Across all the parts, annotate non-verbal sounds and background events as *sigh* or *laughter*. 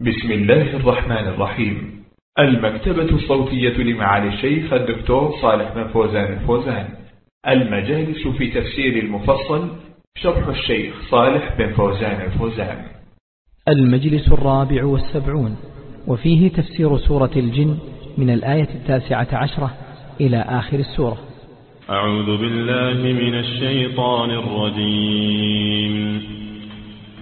بسم الله الرحمن الرحيم. المكتبة الصوتية لمعالي الشيخ الدكتور صالح بن فوزان الفوزان. المجالس في تفسير المفصل شرح الشيخ صالح بن فوزان الفوزان. المجلس الرابع والسبعون وفيه تفسير سورة الجن من الآية التاسعة عشرة إلى آخر السورة. أعوذ بالله من الشيطان الرجيم.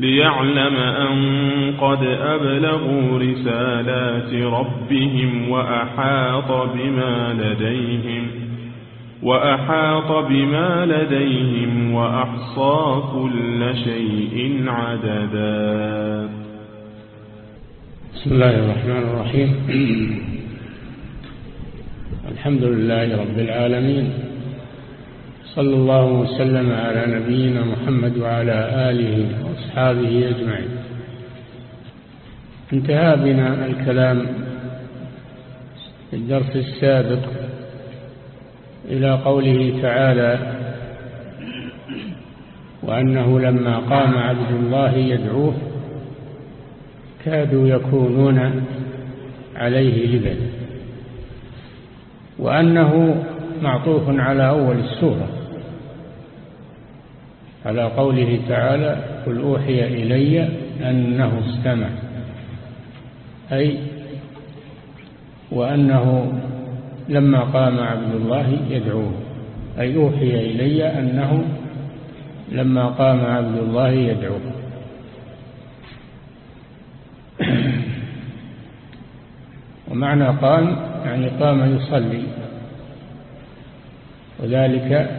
ليعلم أن قد أبلغوا رسالات ربهم وأحاط بما لديهم وأحاط بما لديهم وأحصى كل شيء عددا. بسم الله الرحمن الرحيم. الحمد لله رب العالمين. صلى الله وسلم على نبينا محمد وعلى آله وأصحابه أجمعين. انتهى بنا الكلام في الدرس السابق إلى قوله تعالى وأنه لما قام عبد الله يدعوه كادوا يكونون عليه لبدا وأنه معطوف على أول السورة. على قوله تعالى قل أوحي إلي أنه استمع. أي وأنه لما قام عبد الله يدعوه. أي أوحي إلي أنه لما قام عبد الله يدعوه. *clears throat* ومعنى قام يعني قام يصلي. وذلك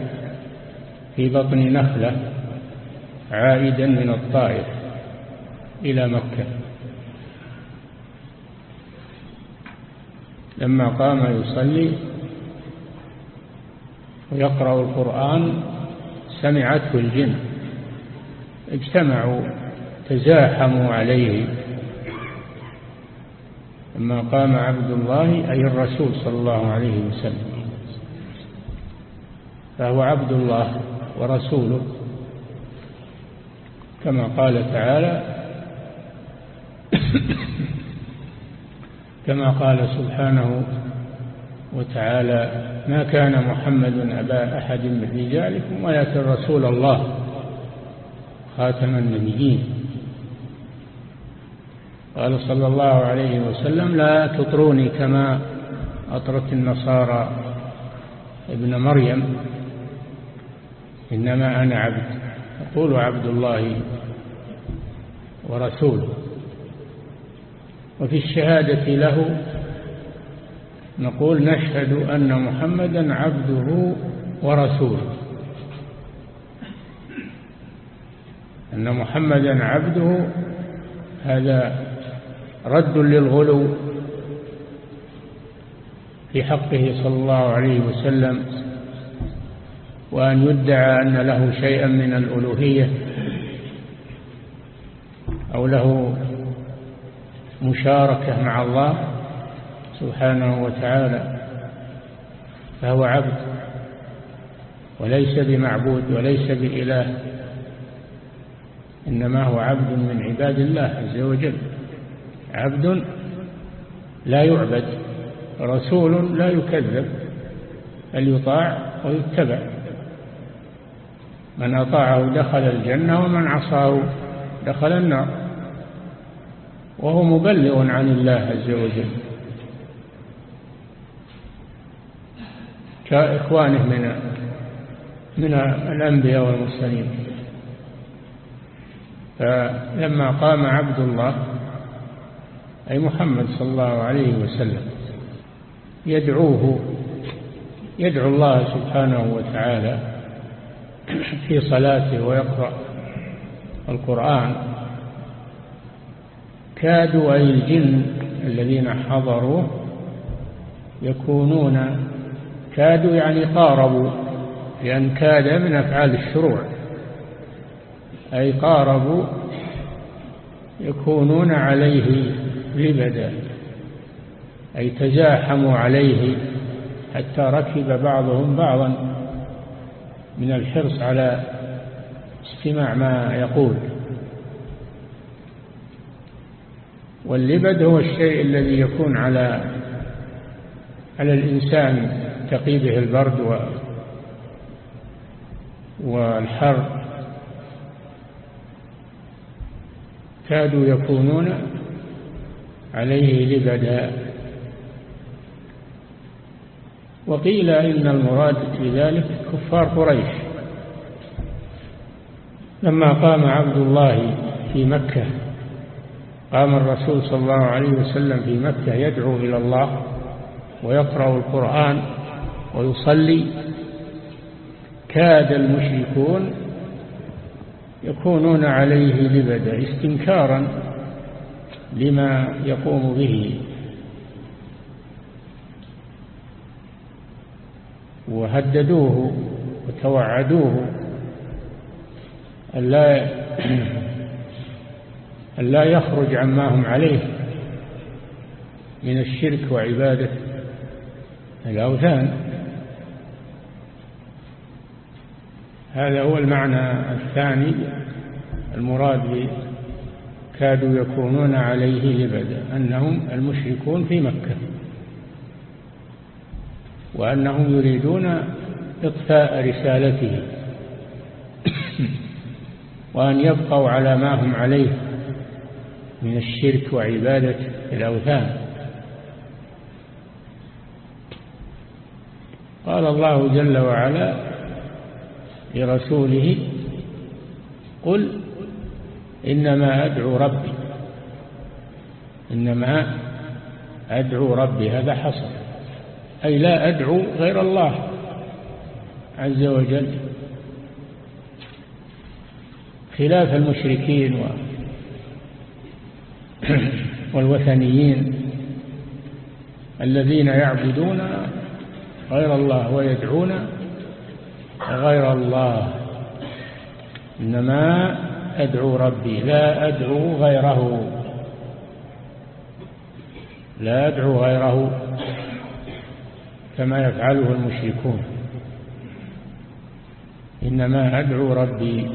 في بطن نخلة. عائدا من الطائف إلى مكة. لما قام يصلي ويقرأ القرآن سمعته الجن. اجتمعوا تزاحموا عليه. لما قام عبد الله أي الرسول صلى الله عليه وسلم فهو عبد الله ورسوله. كما قال تعالى كما قال سبحانه وتعالى ما كان محمد أبا أحد من رجالكم ولكن رسول الله خاتم النبيين. قال صلى الله عليه وسلم لا تطروني كما أطرت النصارى ابن مريم إنما أنا عبد يقول عبد الله ورسوله. وفي الشهادة له نقول نشهد أن محمدا عبده ورسوله. أن محمدا عبده هذا رد للغلو في حقه صلى الله عليه وسلم وأن يدعى أن له شيئا من الألوهية. أو له مشاركة مع الله سبحانه وتعالى فهو عبد وليس بمعبود وليس بإله إنما هو عبد من عباد الله عز وجل. عبد لا يعبد رسول لا يكذب بل يطاع ويتبع. من أطاعه دخل الجنة ومن عصاه دخل النار. وهو مبلغ عن الله عز وجل. كإخوانه من من الأنبياء والمرسلين. فلما قام عبد الله أي محمد صلى الله عليه وسلم يدعوه يدعو الله سبحانه وتعالى في صلاته ويقرأ القرآن كادوا أي الجن الذين حضروا يكونون كادوا يعني قاربوا لأن كاد من أفعال الشروع. أي قاربوا يكونون عليه لبدا. أي تزاحموا عليه حتى ركب بعضهم بعضا من الحرص على استماع ما يقول. واللبد هو الشيء الذي يكون على على الإنسان تقي البرد و والحر. كادوا يكونون عليه لبدا. وقيل إن المراد في ذلك كفار قريش. لما قام عبد الله في مكة قام الرسول صلى الله عليه وسلم في مكة يدعو إلى الله ويقرأ القرآن ويصلي. كاد المشركون يكونون عليه لبدا استنكارا لما يقوم به. وهددوه وتوعدوه ألا *clears throat* ألا يخرج عما هم عليه من الشرك وعبادة الأوثان. هذا هو المعنى الثاني المراد كادوا يكونون عليه لبدا أنهم المشركون في مكة وأنهم يريدون إطفاء رسالته *coughs* وأن يبقوا على ما هم عليه. من الشرك وعبادة الأوثان. قال الله جل وعلا لرسوله قل إنما أدعو ربي إنما أدعو ربي هذا حصر أي لا أدعو غير الله عز وجل خلاف المشركين والوثنيين الذين يعبدون غير الله ويدعون غير الله. إنما أدعو ربي لا أدعو غيره. لا أدعو غيره كما يفعله المشركون. إنما أدعو ربي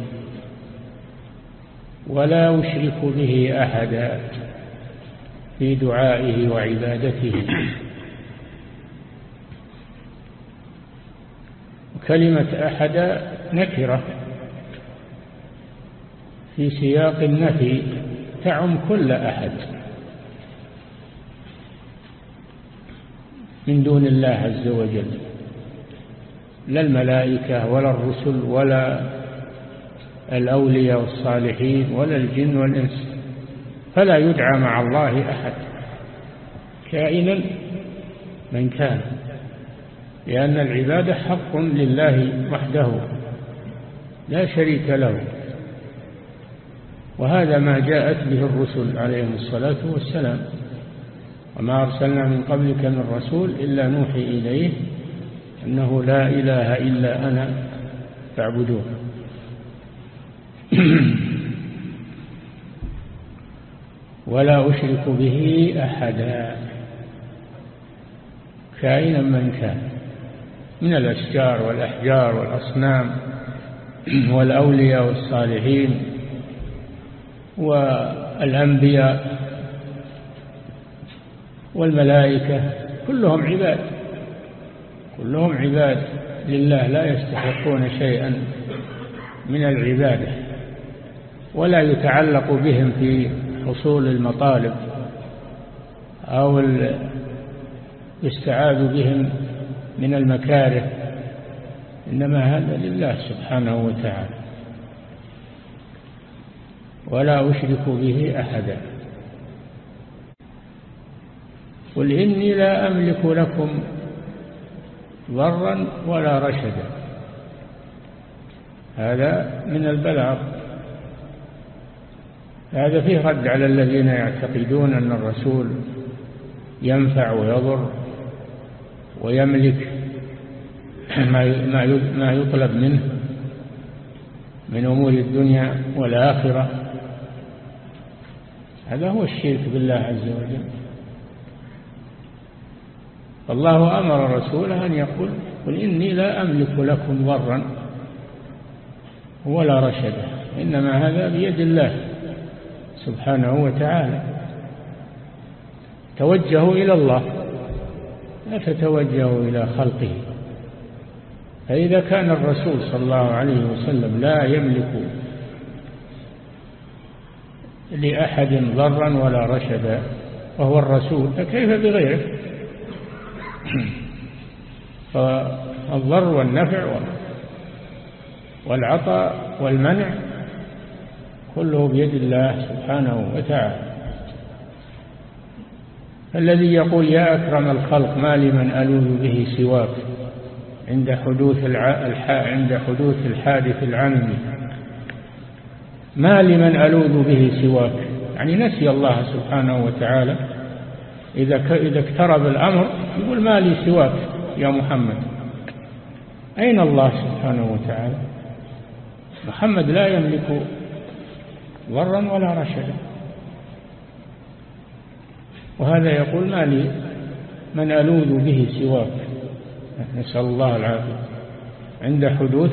ولا أشرك به أحدا في دعائه وعبادته. كلمة أحد نكرة في سياق النفي تعم كل أحد من دون الله عز وجل. لا الملائكة ولا الرسل ولا الأولياء والصالحين ولا الجن والإنس فلا يدعى مع الله أحد. كائنا من كان لأن العبادة حق لله وحده لا شريك له. وهذا ما جاءت به الرسل عليهم الصلاة والسلام. وما أرسلنا من قبلك من رسول إلا نوحي إليه أنه لا إله إلا أنا فاعبدوه. *coughs* ولا أشرك به أحدا. كائنا من كان. من الأشجار والأحجار والأصنام *coughs* والأولياء والصالحين والأنبياء والملائكة. كلهم عباد. كلهم عباد. لله لا يستحقون شيئا من العبادة. ولا يتعلق بهم في حصول المطالب أو يستعاذ بهم من المكاره. إنما هذا لله سبحانه وتعالى. ولا أشرك به أحدا. قل إني لا أملك لكم ضرا ولا رشدا. هذا من البلاغ. هذا فيه رد على الذين يعتقدون أن الرسول ينفع ويضر ويملك ما يطلب منه من أمور الدنيا والآخرة. هذا هو الشرك بالله عز وجل. الله أمر رسوله أن يقول قل إني لا أملك لكم ضرا ولا رشدا إنما هذا بيد الله. سبحانه وتعالى. توجهوا إلى الله لا تتوجهوا إلى خلقه. فإذا كان الرسول صلى الله عليه وسلم لا يملك لأحد ضرا ولا رشدا وهو الرسول فكيف بغيره؟ *clears throat* فالضر والنفع والعطاء والمنع كله بيد الله سبحانه وتعالى. الذي يقول يا أكرم الخلق ما لمن ألوذ به سواك عند حدوث عند حدوث الحادث العمي. ما لمن ألوذ به سواك. يعني نسي الله سبحانه وتعالى. إذا إذا اقترب الأمر يقول ما لي سواك يا محمد. أين الله سبحانه وتعالى؟ محمد لا يملك ضرا ولا رشدا وهذا يقول ما لي؟ من ألوذ به سواك. نسأل الله العافية. عند حدوث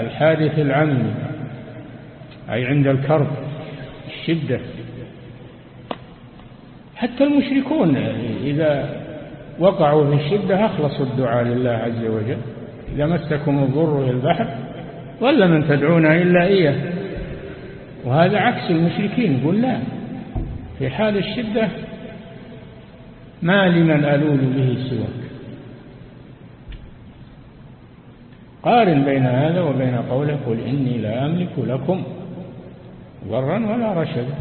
الحادث العمي أي عند الكرب الشدة. حتى المشركون إذا وقعوا في الشدة أخلصوا الدعاء لله عز وجل. إذا مسكم الضر في البحر ظل من تدعون إلا إياه. وهذا عكس المشركين يقول لا. في حال الشدة ما لمن ألول به سواك. قارن بين هذا وبين قوله قل إني لا أملك لكم ضرا ولا رشدا.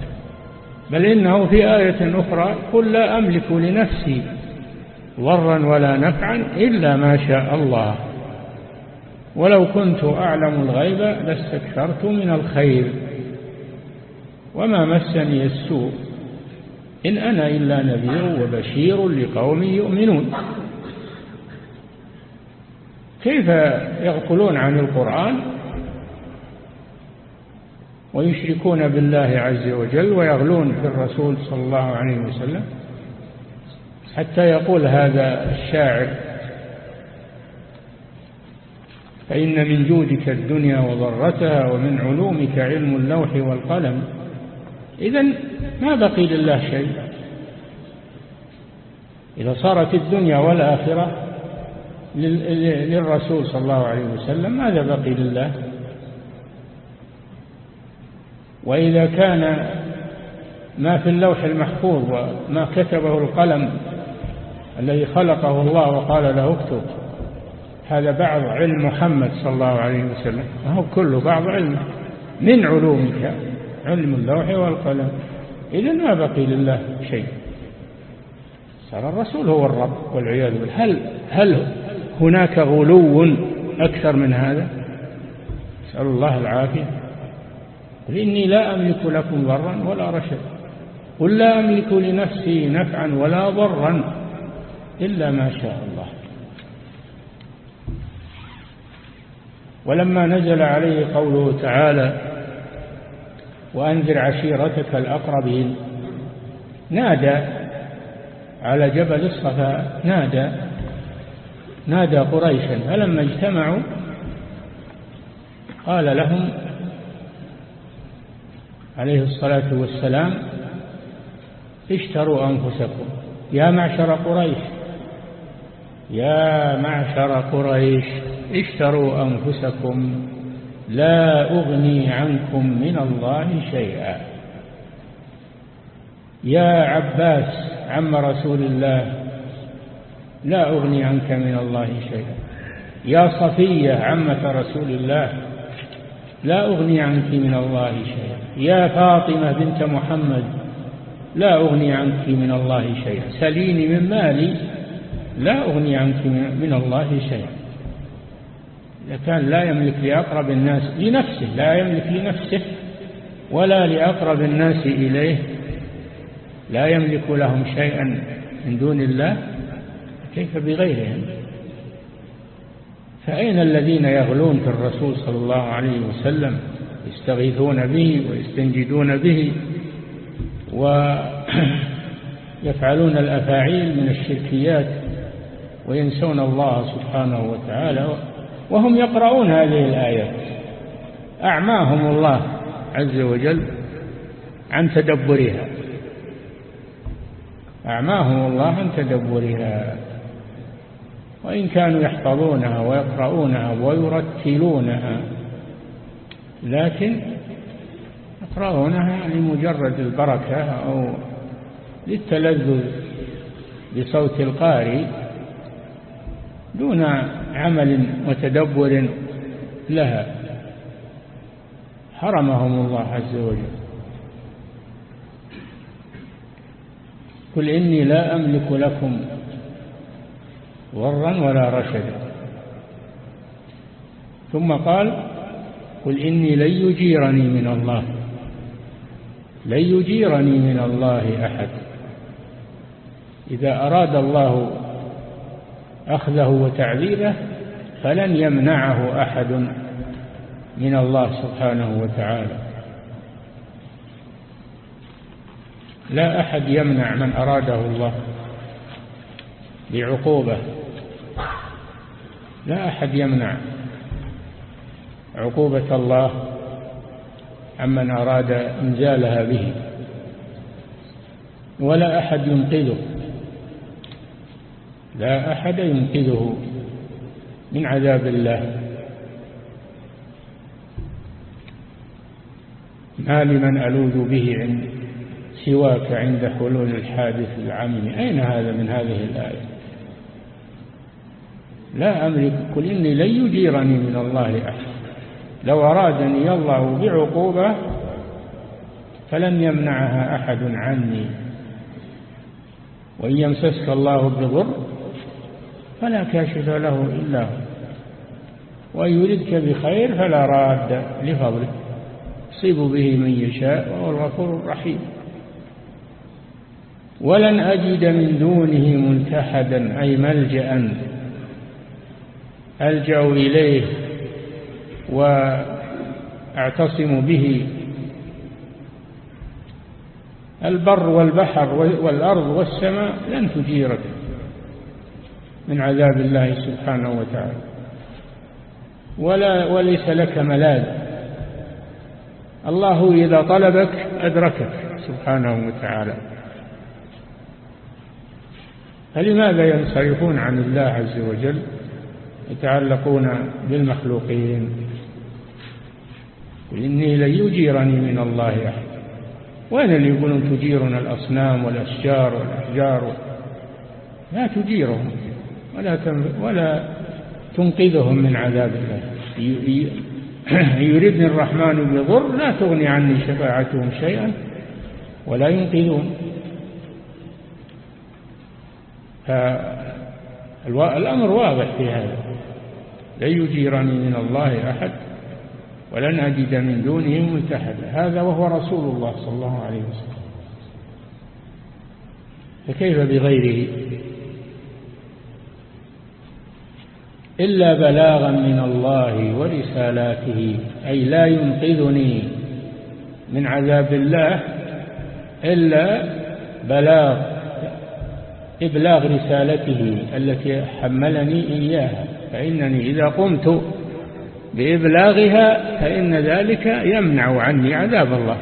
بل إنه في آية أخرى قل لا أملك لنفسي ضرا ولا نفعا إلا ما شاء الله. ولو كنت أعلم الغيب لاستكثرت من الخير. وما مسني السوء إن أنا إلا نذير وبشير لقوم يؤمنون. كيف يغفلون عن القرآن؟ ويشركون بالله عز وجل ويغلون في الرسول صلى الله عليه وسلم. حتى يقول هذا الشاعر فإن من جودك الدنيا وضرتها ومن علومك علم اللوح والقلم. إذا ما بقي لله شيء. إذا صارت الدنيا والآخرة للرسول صلى الله عليه وسلم ماذا بقي لله؟ وإذا كان ما في اللوح المحفوظ وما كتبه القلم الذي خلقه الله وقال له اكتب هذا بعض علم محمد صلى الله عليه وسلم. وهو كله بعض علمه من علومك؟ علم اللوح والقلم. إذا ما بقي لله شيء. صار الرسول هو الرب والعياذ بالله. هل, هل هناك غلو أكثر من هذا؟ نسأل الله العافية. قل إني لا أملك لكم ضرا ولا رشدا. قل لا أملك لنفسي نفعا ولا ضرا إلا ما شاء الله. ولما نزل عليه قوله تعالى وأنذر عشيرتك الأقربين. نادى على جبل الصفا نادى نادى قريشا فلما اجتمعوا؟ قال لهم عليه الصلاة والسلام اشتروا أنفسكم. يا معشر قريش يا معشر قريش اشتروا أنفسكم. لا أغني عنكم من الله شيئا. يا عباس عم رسول الله لا أغني عنك من الله شيئا. يا صفية عمة رسول الله لا أغني عنك من الله شيئا. يا فاطمة بنت محمد لا أغني عنك من الله شيئا. سليني من مالي لا أغني عنك من الله شيئا. إذا كان لا يملك لأقرب الناس لنفسه لا يملك لنفسه ولا لأقرب الناس إليه لا يملك لهم شيئا من دون الله كيف بغيرهم؟ فأين الذين يغلون في الرسول صلى الله عليه وسلم؟ يستغيثون به ويستنجدون به ويفعلون *clears throat* الأفاعيل من الشركيات وينسون الله سبحانه وتعالى وهم يقرؤون هذه الآيات أعماهم الله عز وجل عن تدبرها. أعماهم الله عن تدبرها. وإن كانوا يحفظونها ويقرؤونها ويرتلونها لكن يقرؤونها لمجرد البركة أو للتلذذ بصوت القارئ دون عمل وتدبر لها. حرمهم الله عز وجل. قل إني لا أملك لكم ضرا ولا رشدا. ثم قال قل إني لن يجيرني من الله. لن يجيرني من الله أحد. إذا أراد الله أخذه وتعذيبه فلن يمنعه أحد من الله سبحانه وتعالى. لا أحد يمنع من أراده الله بعقوبة لا أحد يمنع عقوبة الله عمن أراد إنزالها به. ولا أحد ينقذه. لا أحد ينقذه من عذاب الله. ما لمن ألوذ به عند سواك عند حلول الحادث العمي أين هذا من هذه الآية؟ لا أملك قل إني لن يجيرني من الله أحد. لو أرادني الله بعقوبة فلن يمنعها أحد عني. وإن يمسسك الله بضر فلا كاشف له إلا هو. وإن يردك بخير فلا راد لفضله. يصيب به من يشاء وهو الغفور الرحيم. ولن أجد من دونه ملتحدا أي ملجأ ألجأ إليه وأعتصم به. البر والبحر والأرض والسماء لن تجيرك من عذاب الله سبحانه وتعالى. ولا وليس لك ملاذ. الله إذا طلبك أدركك سبحانه وتعالى. فلماذا ينصرفون عن الله عز وجل؟ يتعلقون بالمخلوقين. إني لن يجيرني من الله أحد. وين اللي يقولون تجيرنا الأصنام والأشجار والأحجار. لا تجيرهم. ولا ولا تنقذهم من عذاب الله. يريدني الرحمن بضر لا تغني عني شفاعتهم شيئا ولا ينقذون. فالأمر واضح في هذا. لن يجيرني من الله أحد ولن أجد من دونه ملتحدا هذا وهو رسول الله صلى الله عليه وسلم. فكيف بغيره؟ إلا بلاغا من الله ورسالاته أي لا ينقذني من عذاب الله إلا بلاغ إبلاغ رسالته التي حملني إياها. فإنني إذا قمت بإبلاغها فإن ذلك يمنع عني عذاب الله.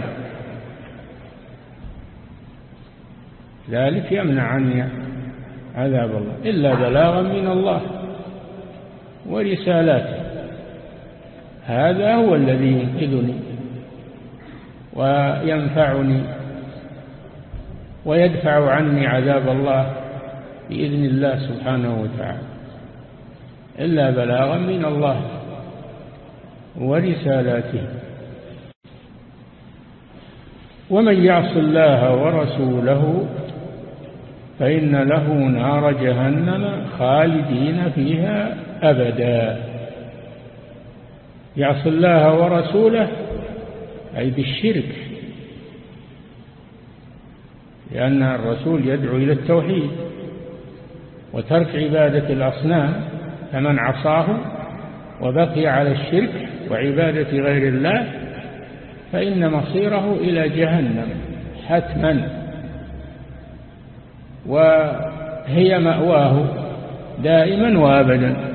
ذلك يمنع عني عذاب الله. إلا بلاغا من الله. ورسالاته. هذا هو الذي ينقذني وينفعني ويدفع عني عذاب الله بإذن الله سبحانه وتعالى. إلا بلاغا من الله ورسالاته. ومن يعص الله ورسوله فإن له نار جهنم خالدين فيها أبدا. يعص الله ورسوله أي بالشرك لأن الرسول يدعو إلى التوحيد وترك عبادة الأصنام فمن عصاه وبقي على الشرك وعبادة غير الله فإن مصيره إلى جهنم حتما. وهي مأواه دائما وأبدا.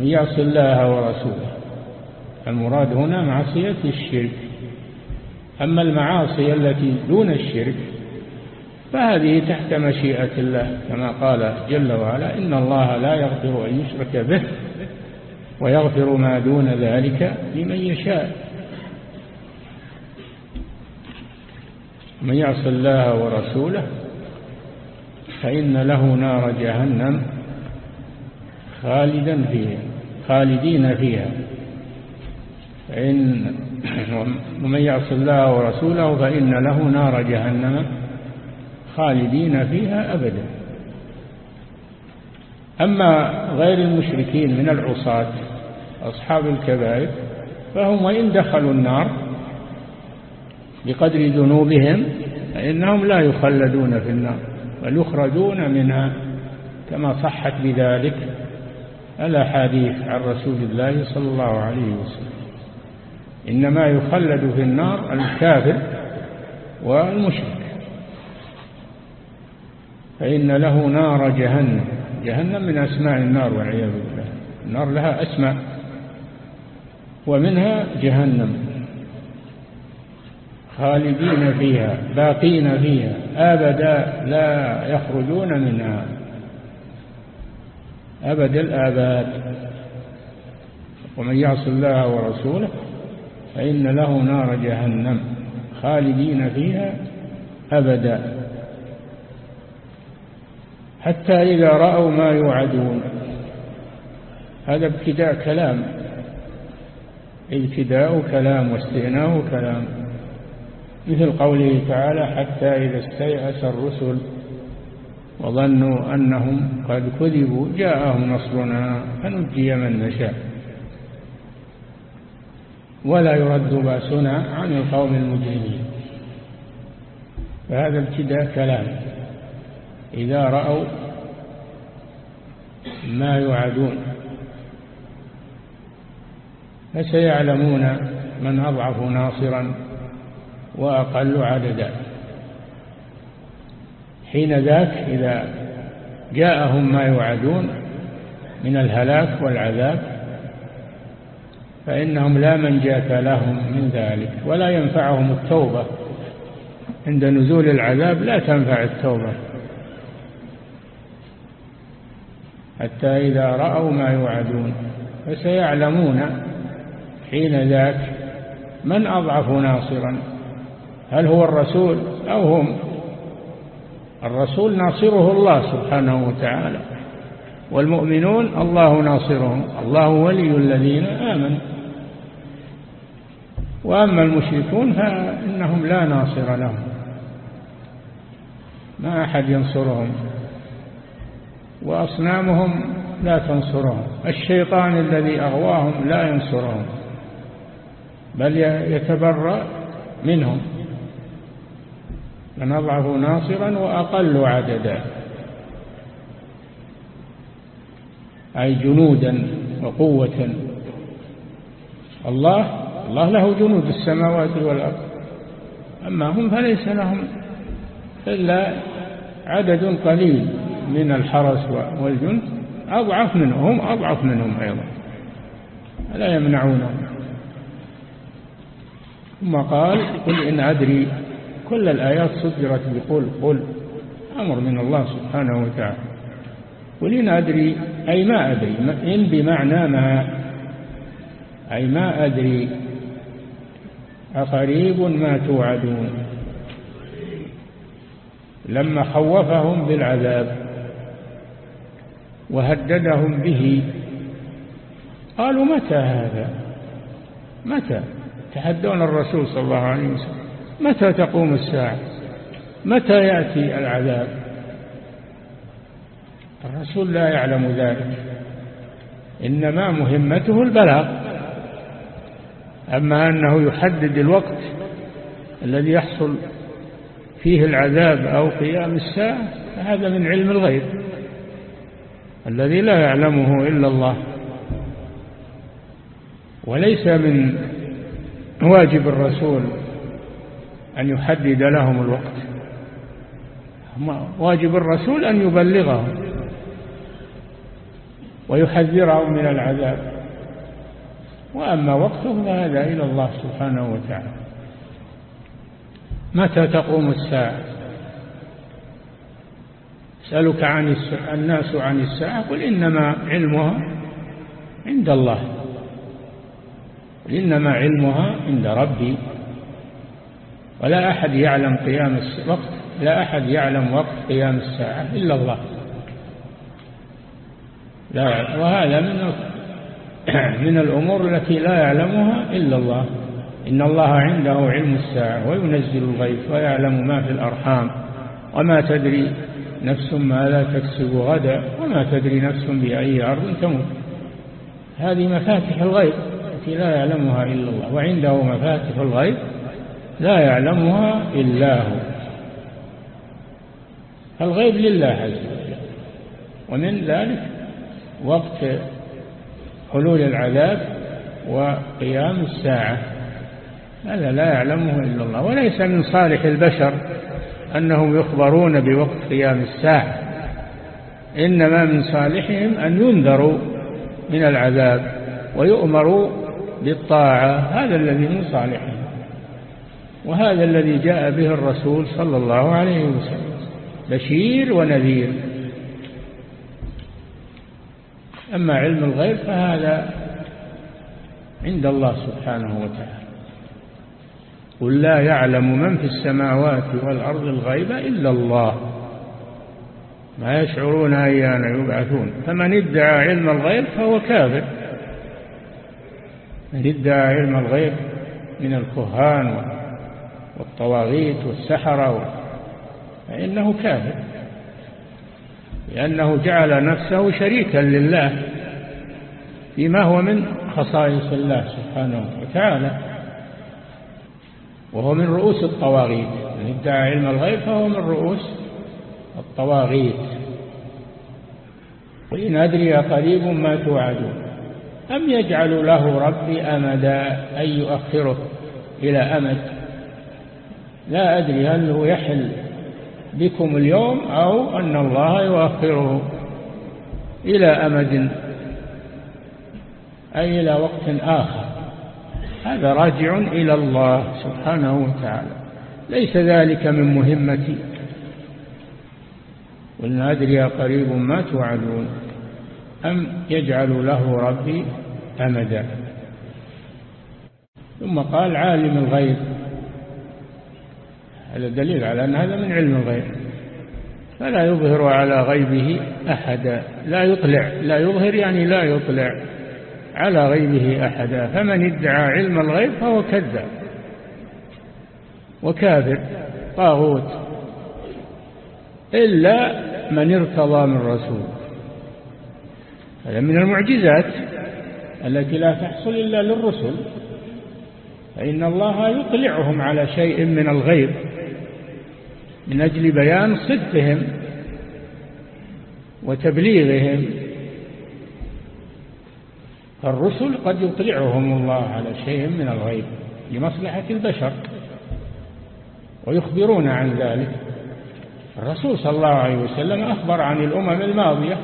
من يعص الله ورسوله. المراد هنا معصية الشرك. أما المعاصي التي دون الشرك فهذه تحت مشيئة الله كما قال جل وعلا إن الله لا يغفر أن يشرك به ويغفر ما دون ذلك لمن يشاء. من يعص الله ورسوله فإن له نار جهنم خالدا فيها. خالدين فيها. فإن ومن يعص الله ورسوله فإن له نار جهنم خالدين فيها أبدا. أما غير المشركين من العصاة أصحاب الكبائر فهم وإن دخلوا النار بقدر ذنوبهم فإنهم لا يخلدون في النار بل يخرجون منها كما صحت بذلك الأحاديث عن رسول الله صلى الله عليه وسلم. إنما يخلد في النار الكافر والمشرك. فإن له نار جهنم. جهنم من أسماء النار والعياذ بالله. النار لها أسماء. ومنها جهنم. خالدين فيها باقين فيها أبدا لا يخرجون منها. أبد الآباد. ومن يعص الله ورسوله فإن له نار جهنم خالدين فيها أبدا. حتى إذا رأوا ما يوعدون. هذا ابتداء كلام. ابتداء كلام واستئناء كلام. مثل قوله تعالى حتى إذا استيأس الرسل وظنوا أنهم قد كذبوا جاءهم نصرنا فنجي من نشاء. ولا يرد بأسنا عن القوم المجرمين. فهذا ابتداء كلام. إذا رأوا ما يوعدون فسيعلمون من أضعف ناصرا وأقل عددا. حين ذاك إذا جاءهم ما يوعدون من الهلاك والعذاب فإنهم لا منجاة لهم من ذلك ولا ينفعهم التوبة. عند نزول العذاب لا تنفع التوبة. حتى إذا رأوا ما يوعدون فسيعلمون حين ذاك من أضعف ناصرا هل هو الرسول أو هم. الرسول ناصره الله سبحانه وتعالى. والمؤمنون الله ناصرهم. الله ولي الذين آمنوا. وأما المشركون فإنهم لا ناصر لهم. ما أحد ينصرهم. وأصنامهم لا تنصرهم. الشيطان الذي أغواهم لا ينصرهم. بل يتبرأ منهم. من أضعف ناصرا وأقل عددا. أي جنودا وقوة. الله الله له جنود السماوات والأرض. أما هم فليس لهم إلا عدد قليل من الحرس والجند. أضعف منهم هم أضعف منهم أيضا. لا يمنعونهم. ثم قال قل إن أدري كل الآيات صدرت بقول قل أمر من الله سبحانه وتعالى. قل إن أدري أي ما أدري إن بمعنى ما أي ما أدري أقريب ما توعدون. لما خوفهم بالعذاب وهددهم به قالوا متى هذا؟ متى؟ تحدون الرسول صلى الله عليه وسلم. متى تقوم الساعة؟ متى يأتي العذاب؟ الرسول لا يعلم ذلك. إنما مهمته البلاغ. أما أنه يحدد الوقت الذي يحصل فيه العذاب أو قيام الساعة فهذا من علم الغيب. الذي لا يعلمه إلا الله. وليس من واجب الرسول أن يحدد لهم الوقت. واجب الرسول أن يبلغهم ويحذرهم من العذاب. وأما وقته فهذا إلى الله سبحانه وتعالى. متى تقوم الساعة؟ سألك عن الناس عن الساعة قل إنما علمها عند الله. إنما علمها عند ربي. ولا أحد يعلم قيام الوقت لا أحد يعلم وقت قيام الساعة إلا الله. لا وهذا من *clears throat* من الأمور التي لا يعلمها إلا الله. إن الله عنده علم الساعة وينزل الغيث ويعلم ما في الأرحام. وما تدري نفس ما لا تكسب غدا وما تدري نفس بأي أرض تموت. هذه مفاتح الغيب التي لا يعلمها إلا الله. وعنده مفاتح الغيب لا يعلمها إلا هو. الغيب لله عز وجل. ومن ذلك وقت حلول العذاب وقيام الساعة. هذا لا يعلمه إلا الله. وليس من صالح البشر أنهم يخبرون بوقت قيام الساعة. إنما من صالحهم أن ينذروا من العذاب ويؤمروا بالطاعة. هذا الذي من صالحهم. وهذا الذي جاء به الرسول صلى الله عليه وسلم. بشير ونذير. أما علم الغيب فهذا عند الله سبحانه وتعالى. قل لا يعلم من في السماوات والأرض الغيب إلا الله. ما يشعرون أيان يبعثون. فمن ادعى علم الغيب فهو كافر. من ادعى علم الغيب من الكهان والطواغيت والسحرة فإنه كافر لأنه جعل نفسه شريكا لله فيما هو من خصائص الله سبحانه وتعالى وهو من رؤوس الطواغيت. من ادعى علم الغيب فهو من رؤوس الطواغيت. وإن أدري قريب ما توعدون. أم يجعل له ربي أمدا أن يؤخره إلى أمد؟ لا أدري هل هو يحل بكم اليوم أو أن الله يؤخره. إلى أمد. أي إلى وقت آخر. هذا راجع إلى الله سبحانه وتعالى. ليس ذلك من مهمتي. قل أدري قريب ما توعدون. أم يجعل له ربي أمدا. ثم قال عالم الغيب. هذا دليل على أن هذا من علم الغيب. فلا يظهر على غيبه أحدا لا يطلع. لا يظهر يعني لا يطلع على غيبه أحدا فمن ادعى علم الغيب فهو كذاب وكافر طاغوت. إلا من ارتضى من رسول. هذا من المعجزات التي لا تحصل إلا للرسل. فإن الله يطلعهم على شيء من الغيب. من أجل بيان صدقهم وتبليغهم. الرسل قد يطلعهم الله على شيء من الغيب لمصلحة البشر ويخبرون عن ذلك. الرسول صلى الله عليه وسلم أخبر عن الأمم الماضية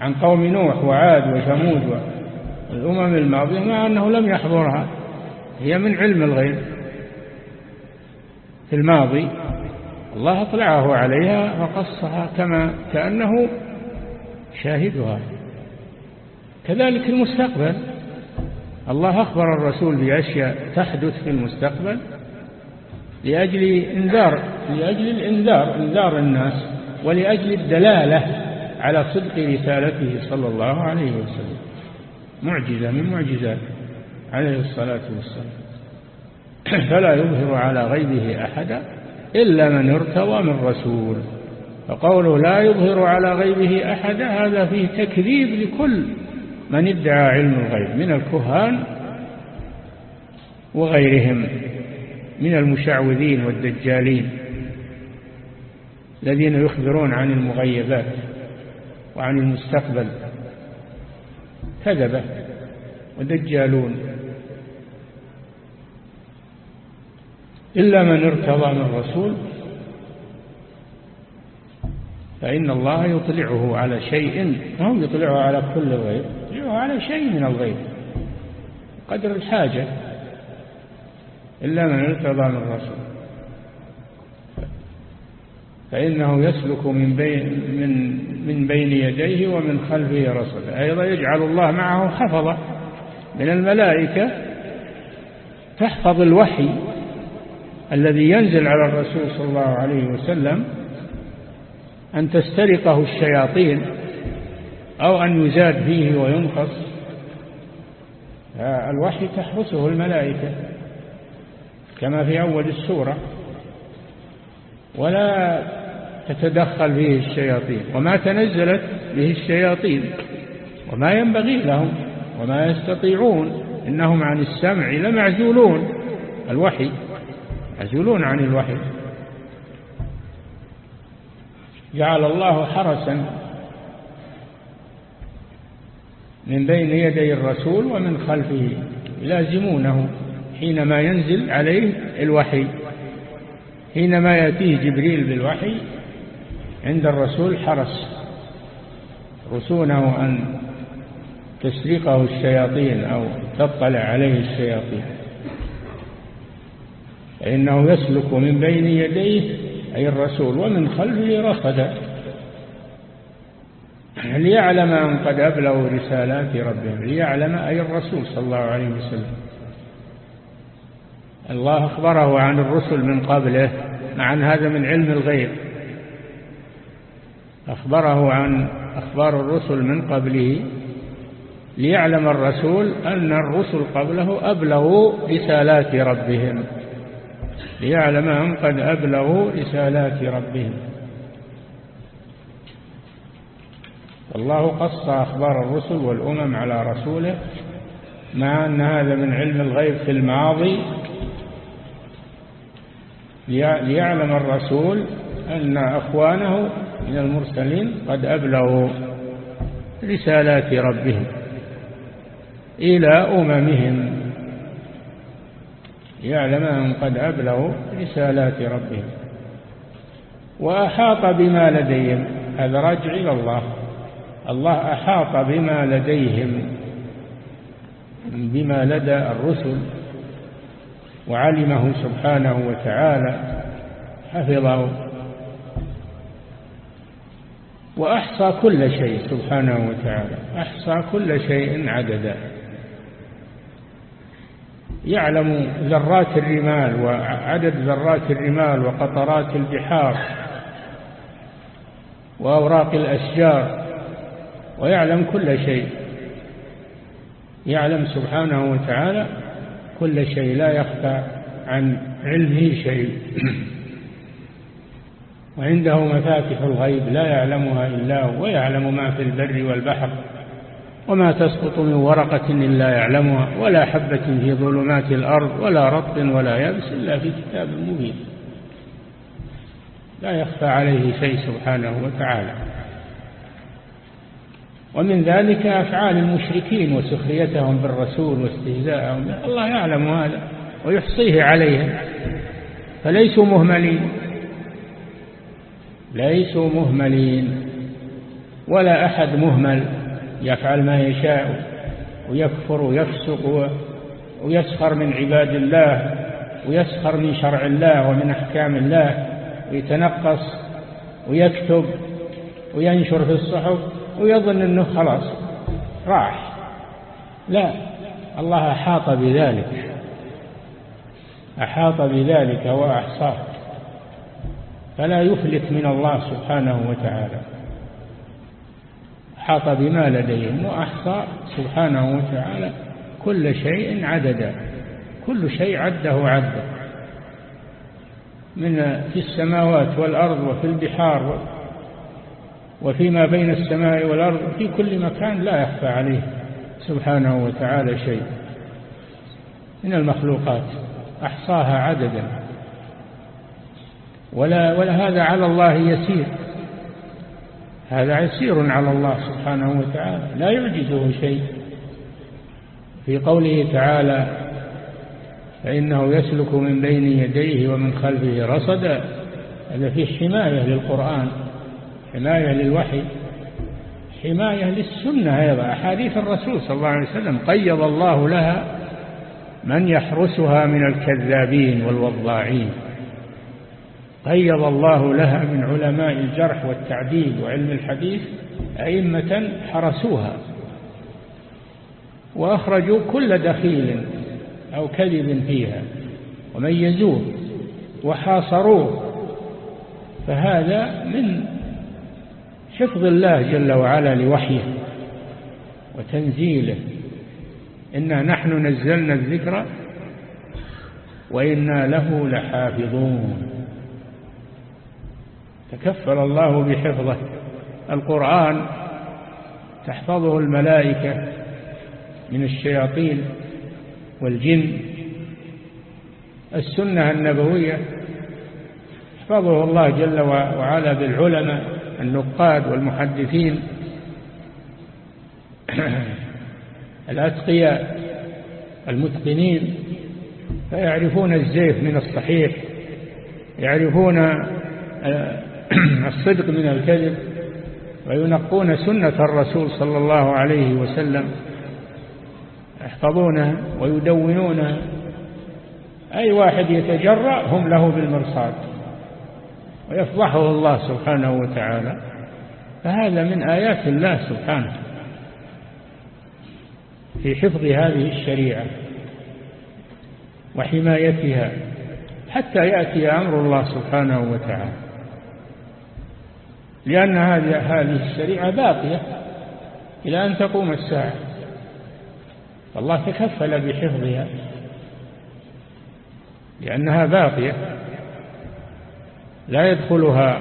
عن قوم نوح وعاد وثمود الأمم الماضية مع أنه لم يحضرها. هي من علم الغيب في الماضي. الله أطلعه عليها فقصها كما كأنه شاهدها. كذلك المستقبل الله أخبر الرسول بأشياء تحدث في المستقبل لأجل إنذار لأجل الإنذار إنذار الناس ولأجل الدلالة على صدق رسالته صلى الله عليه وسلم. معجزة من معجزات عليه الصلاة والسلام. *clears throat* فلا يظهر على غيبه أحدا إلا من ارتضى من رسول. فقوله لا يظهر على غيبه أحدا هذا فيه تكذيب لكل من ادعى علم الغيب من الكهان وغيرهم من المشعوذين والدجالين الذين يخبرون عن المغيبات وعن المستقبل. كذبة ودجالون. إلا من ارتضى من رسول. فإن الله يطلعه على شيء هو يطلعه على كل غيب يطلعه على شيء من الغيب قدر الحاجة إلا من ارتضى من رسول. فإنه يسلك من بين, من, من بين يديه ومن خلفه رسولا أيضا يجعل الله معه حفظة من الملائكة تحفظ الوحي. الذي ينزل على الرسول صلى الله عليه وسلم أن تسترقه الشياطين أو أن يزاد فيه وينقص. الوحي تحرسه الملائكة كما في أول السورة ولا تتدخل فيه الشياطين. وما تنزلت به الشياطين وما ينبغي لهم وما يستطيعون إنهم عن السمع لمعزولون. الوحي معزولون عن الوحي. جعل الله حرسا من بين يدي الرسول ومن خلفه يلازمونه حينما ينزل عليه الوحي. حينما يأتيه جبريل بالوحي عند الرسول حرس. رسونه أن تسرقه الشياطين أو تطلع عليه الشياطين. فإنه يسلك من بين يديه أي الرسول ومن خلفه رصدا ليعلم أن قد أبلغوا رسالات ربهم ليعلم أي الرسول صلى الله عليه وسلم. الله أخبره عن الرسل من قبله مع أن هذا من علم الغيب. أخبره عن أخبار الرسل من قبله ليعلم الرسول أن الرسل قبله أبلغوا رسالات ربهم. ليعلم أن قد أبلغوا رسالات ربهم. الله قص أخبار الرسل والأمم على رسوله مع أن هذا من علم الغيب في الماضي. ليعلم الرسول أن أخوانه من المرسلين قد أبلغوا رسالات ربهم إلى أممهم. يعلم أن قد أبلغوا رسالات ربهم وأحاط بما لديهم. هذا راجع إلى الله. الله أحاط بما لديهم. بما لدى الرسل. وعلمه سبحانه وتعالى. حفظه. وأحصى كل شيء سبحانه وتعالى. أحصى كل شيء عددا يعلم ذرات الرمال وعدد ذرات الرمال وقطرات البحار وأوراق الأشجار ويعلم كل شيء. يعلم سبحانه وتعالى كل شيء لا يخفى عن علمه شيء. وعنده مفاتح الغيب لا يعلمها إلا هو ويعلم ما في البر والبحر. وما تسقط من ورقة إلا يعلمها ولا حبة في ظلمات الأرض ولا رطب ولا يبس إلا في كتاب مبين. لا يخفى عليه شيء سبحانه وتعالى. ومن ذلك أفعال المشركين وسخريتهم بالرسول واستهزاءهم. الله يعلم هذا ويحصيه عليهم فليسوا مهملين. ليسوا مهملين. ولا أحد مهمل. يفعل ما يشاء ويكفر ويفسق ويسخر من عباد الله ويسخر من شرع الله ومن أحكام الله ويتنقص ويكتب وينشر في الصحف ويظن أنه خلاص راح. لا الله أحاط بذلك. أحاط بذلك وأحصاه. فلا يفلت من الله سبحانه وتعالى. أحاط بما لديهم وأحصى سبحانه وتعالى كل شيء عددا كل شيء عده عدا من في السماوات والأرض وفي البحار وفيما بين السماء والأرض في كل مكان لا يخفى عليه سبحانه وتعالى شيء. من المخلوقات. أحصاها عددا. ولا, ولا هذا على الله يسير. هذا يسير على الله سبحانه وتعالى لا يعجزه شيء. في قوله تعالى فإنه يسلك من بين يديه ومن خلفه رصدا. هذا فيه حماية للقرآن حماية للوحي حماية للسنة أيضا. أحاديث الرسول صلى الله عليه وسلم قيض الله لها من يحرسها من الكذابين والوضاعين. قيض الله لها من علماء الجرح والتعديل وعلم الحديث أئمة حرسوها وأخرجوا كل دخيل أو كذب فيها وميزوه وحاصروه فهذا من حفظ الله جل وعلا لوحيه وتنزيله. إنا نحن نزلنا الذكر وإنا له لحافظون. تكفل الله بحفظه. القرآن تحفظه الملائكة من الشياطين والجن. السنة النبوية يحفظه الله جل وعلا بالعلماء النقاد والمحدثين. *clears throat* الأتقياء المتقنين. فيعرفون الزيف من الصحيح. يعرفون آه، *clears throat* الصدق من الكذب وينقون سنة الرسول صلى الله عليه وسلم يحفظونها ويدونونها أي واحد يتجرأ هم له بالمرصاد ويفضحه الله سبحانه وتعالى. فهذا من آيات الله سبحانه في حفظ هذه الشريعة وحمايتها حتى يأتي أمر الله سبحانه وتعالى. لأن هذه هذه الشريعة باقية إلى أن تقوم الساعة. فالله تكفل بحفظها لأنها باقية. لا يدخلها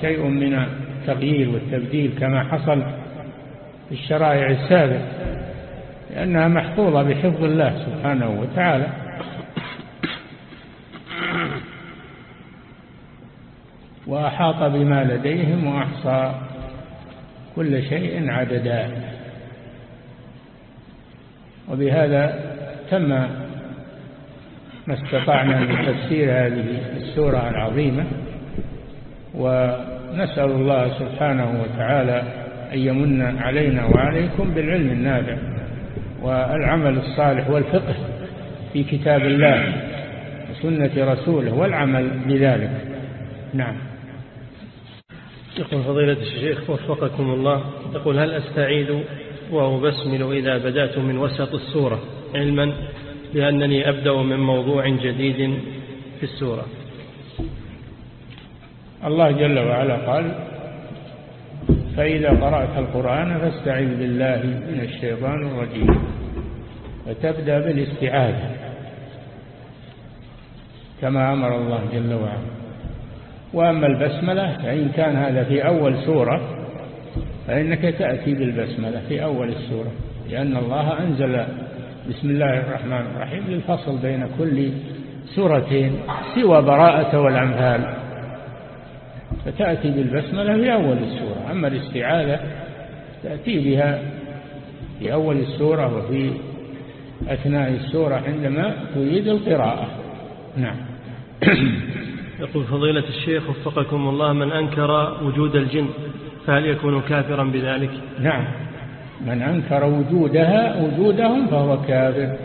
شيء من التغيير والتبديل كما حصل في الشرائع السابقة لأنها محفوظة بحفظ الله سبحانه وتعالى. وأحاط بما لديهم وأحصى كل شيء عددا. وبهذا تم ما استطعنا من تفسير هذه السورة العظيمة ونسأل الله سبحانه وتعالى أن يمن علينا وعليكم بالعلم النافع والعمل الصالح والفقه في كتاب الله وسنة رسوله والعمل بذلك. نعم. يقول فضيلة الشيخ وفقكم الله يقول هل أستعيد وأبسمل إذا بدأت من وسط السورة علما لأنني أبدأ من موضوع جديد في السورة؟ الله جل وعلا قال فإذا قرأت القرآن فاستعذ بالله من الشيطان الرجيم وتبدأ بالاستعاذة كما أمر الله جل وعلا. وأما البسملة فإن كان هذا في أول سورة فإنك تأتي بالبسملة في أول السورة لأن الله أنزل بسم الله الرحمن الرحيم للفصل بين كل سورتين سوى براءة والأنفال فتأتي بالبسملة في أول السورة أما الاستعاذة تأتي بها في أول السورة وفي أثناء السورة عندما تريد القراءة. نعم. *clears throat* يقول فضيلة الشيخ وفقكم الله من أنكر وجود الجن فهل يكون كافرا بذلك؟ نعم. من أنكر وجودها وجودهم فهو كافر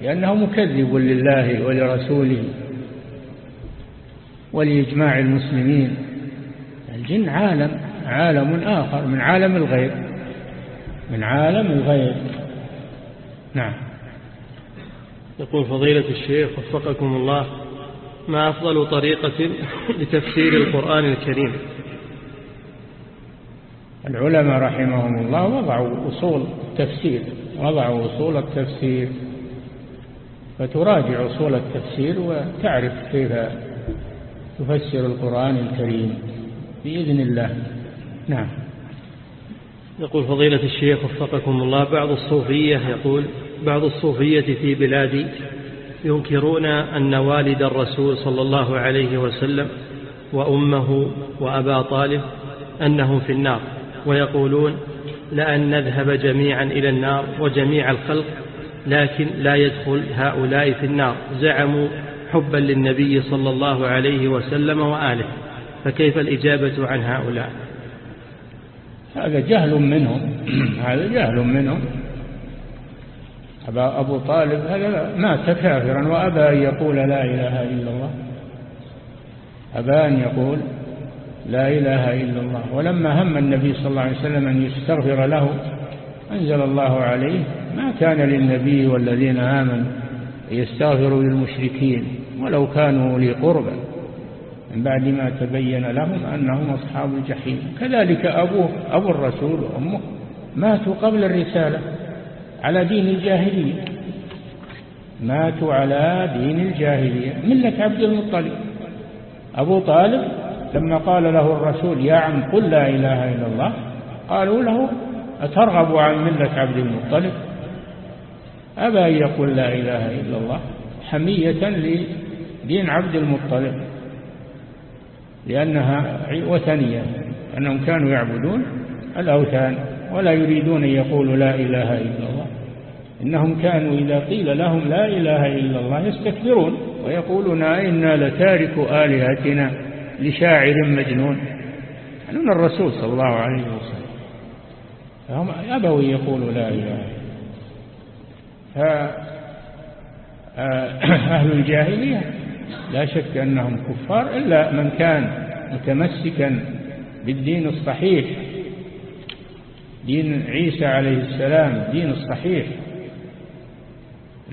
لأنه مكذب لله ولرسوله ولإجماع المسلمين. الجن عالم عالم آخر من عالم الغيب من عالم الغيب. نعم. يقول فضيلة الشيخ وفقكم الله ما أفضل طريقة *laughs* لتفسير القرآن الكريم. العلماء رحمهم الله وضعوا أصول التفسير وضعوا أصول التفسير. فتراجع أصول التفسير وتعرف كيف تفسر القرآن الكريم بإذن الله. نعم. يقول فضيلة الشيخ وفقكم الله بعض الصوفية يقول بعض الصوفية في بلادي ينكرون أن والد الرسول صلى الله عليه وسلم وأمه وأبا طالب أنهم في النار ويقولون لأن نذهب جميعا إلى النار وجميع الخلق لكن لا يدخل هؤلاء في النار. زعموا حبا للنبي صلى الله عليه وسلم وآله. فكيف الإجابة عن هؤلاء؟ هذا جهل منهم هذا جهل منهم. أبا أبو طالب هذا مات كافرا وأبى أن يقول لا إله إلا الله. أبى أن يقول لا إله إلا الله. ولما هم النبي صلى الله عليه وسلم أن يستغفر له أنزل الله عليه ما كان للنبي والذين آمنوا يستغفروا للمشركين ولو كانوا لي قربا من بعد ما تبين لهم أنهم أصحاب الجحيم. كذلك أبوه أبو الرسول وأمه ماتوا قبل الرسالة. على دين الجاهلية. ماتوا على دين الجاهلية. ملة عبد المطلب. أبو طالب لما قال له الرسول يا عم قل لا إله إلا الله. قالوا له أترغب عن ملة عبد المطلب؟ أبى أن يقول لا إله إلا الله حمية لدين عبد المطلب لأنها وثنية أنهم كانوا يعبدون الأوثان ولا يريدون أن يقولوا لا إله إلا الله. إنهم كانوا إذا قيل لهم لا إله إلا الله يستكبرون ويقولون إنا لتارك آلهتنا لشاعر مجنون. أننا الرسول صلى الله عليه وسلم. فهم أبوا يقولوا لا إله فأهل *coughs* الجاهلية لا شك أنهم كفار إلا من كان متمسكا بالدين الصحيح. دين عيسى عليه السلام دين الصحيح.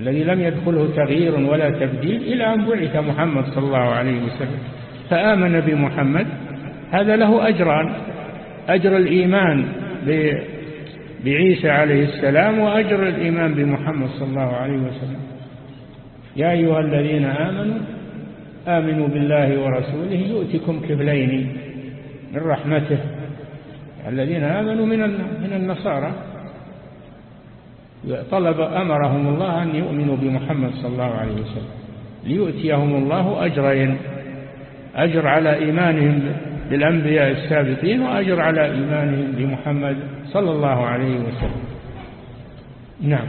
الذي لم يدخله تغيير ولا تبديل إلى أن بعث محمد صلى الله عليه وسلم. فآمن بمحمد. هذا له أجران. أجر الإيمان بعيسى عليه السلام وأجر الإيمان بمحمد صلى الله عليه وسلم. يا أيها الذين آمنوا آمنوا بالله ورسوله يؤتكم كفلين من رحمته. الذين آمنوا من من النصارى. طلب أمرهم الله أن يؤمنوا بمحمد صلى الله عليه وسلم. ليؤتيهم الله أجرين أجر على إيمانهم بالأنبياء السابقين وأجر على إيمانهم بمحمد صلى الله عليه وسلم. نعم.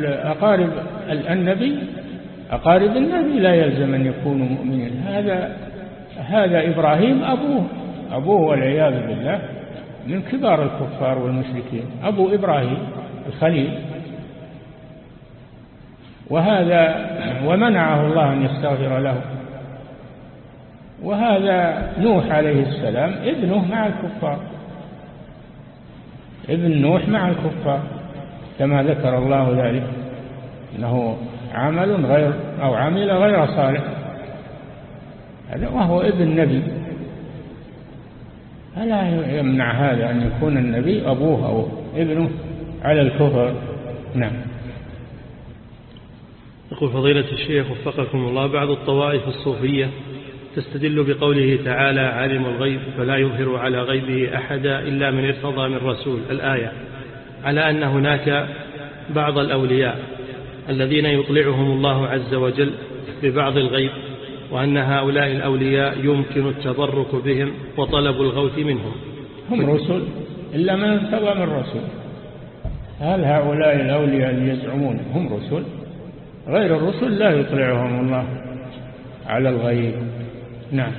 وأقارب النبي أقارب النبي لا يلزم أن يكونوا مؤمنين. هذا هذا إبراهيم أبوه أبوه والعياذ بالله. من كبار الكفار والمشركين أبو إبراهيم الخليل. وهذا ومنعه الله أن يستغفر له. وهذا نوح عليه السلام ابنه مع الكفار. ابن نوح مع الكفار كما ذكر الله ذلك إنه عمل غير أو عمل غير صالح. هذا وهو ابن نبي. فلا يمنع هذا أن يكون النبي أبوه أو ابنه على الكفر. نعم. يقول فضيلة الشيخ وفقكم الله بعض الطوائف الصوفية تستدل بقوله تعالى عالم الغيب فلا يظهر على غيبه أحدا إلا من ارتضى من رسول. الآية على أن هناك بعض الأولياء الذين يطلعهم الله عز وجل ببعض الغيب وأن هؤلاء الأولياء يمكن التبرك بهم وطلب الغوث منهم. هم رسل إلا من ارتضى من رسول. هل هؤلاء الأولياء اللي يزعمون هم رسل؟ غير الرسل لا يطلعهم الله على الغيب. نعم.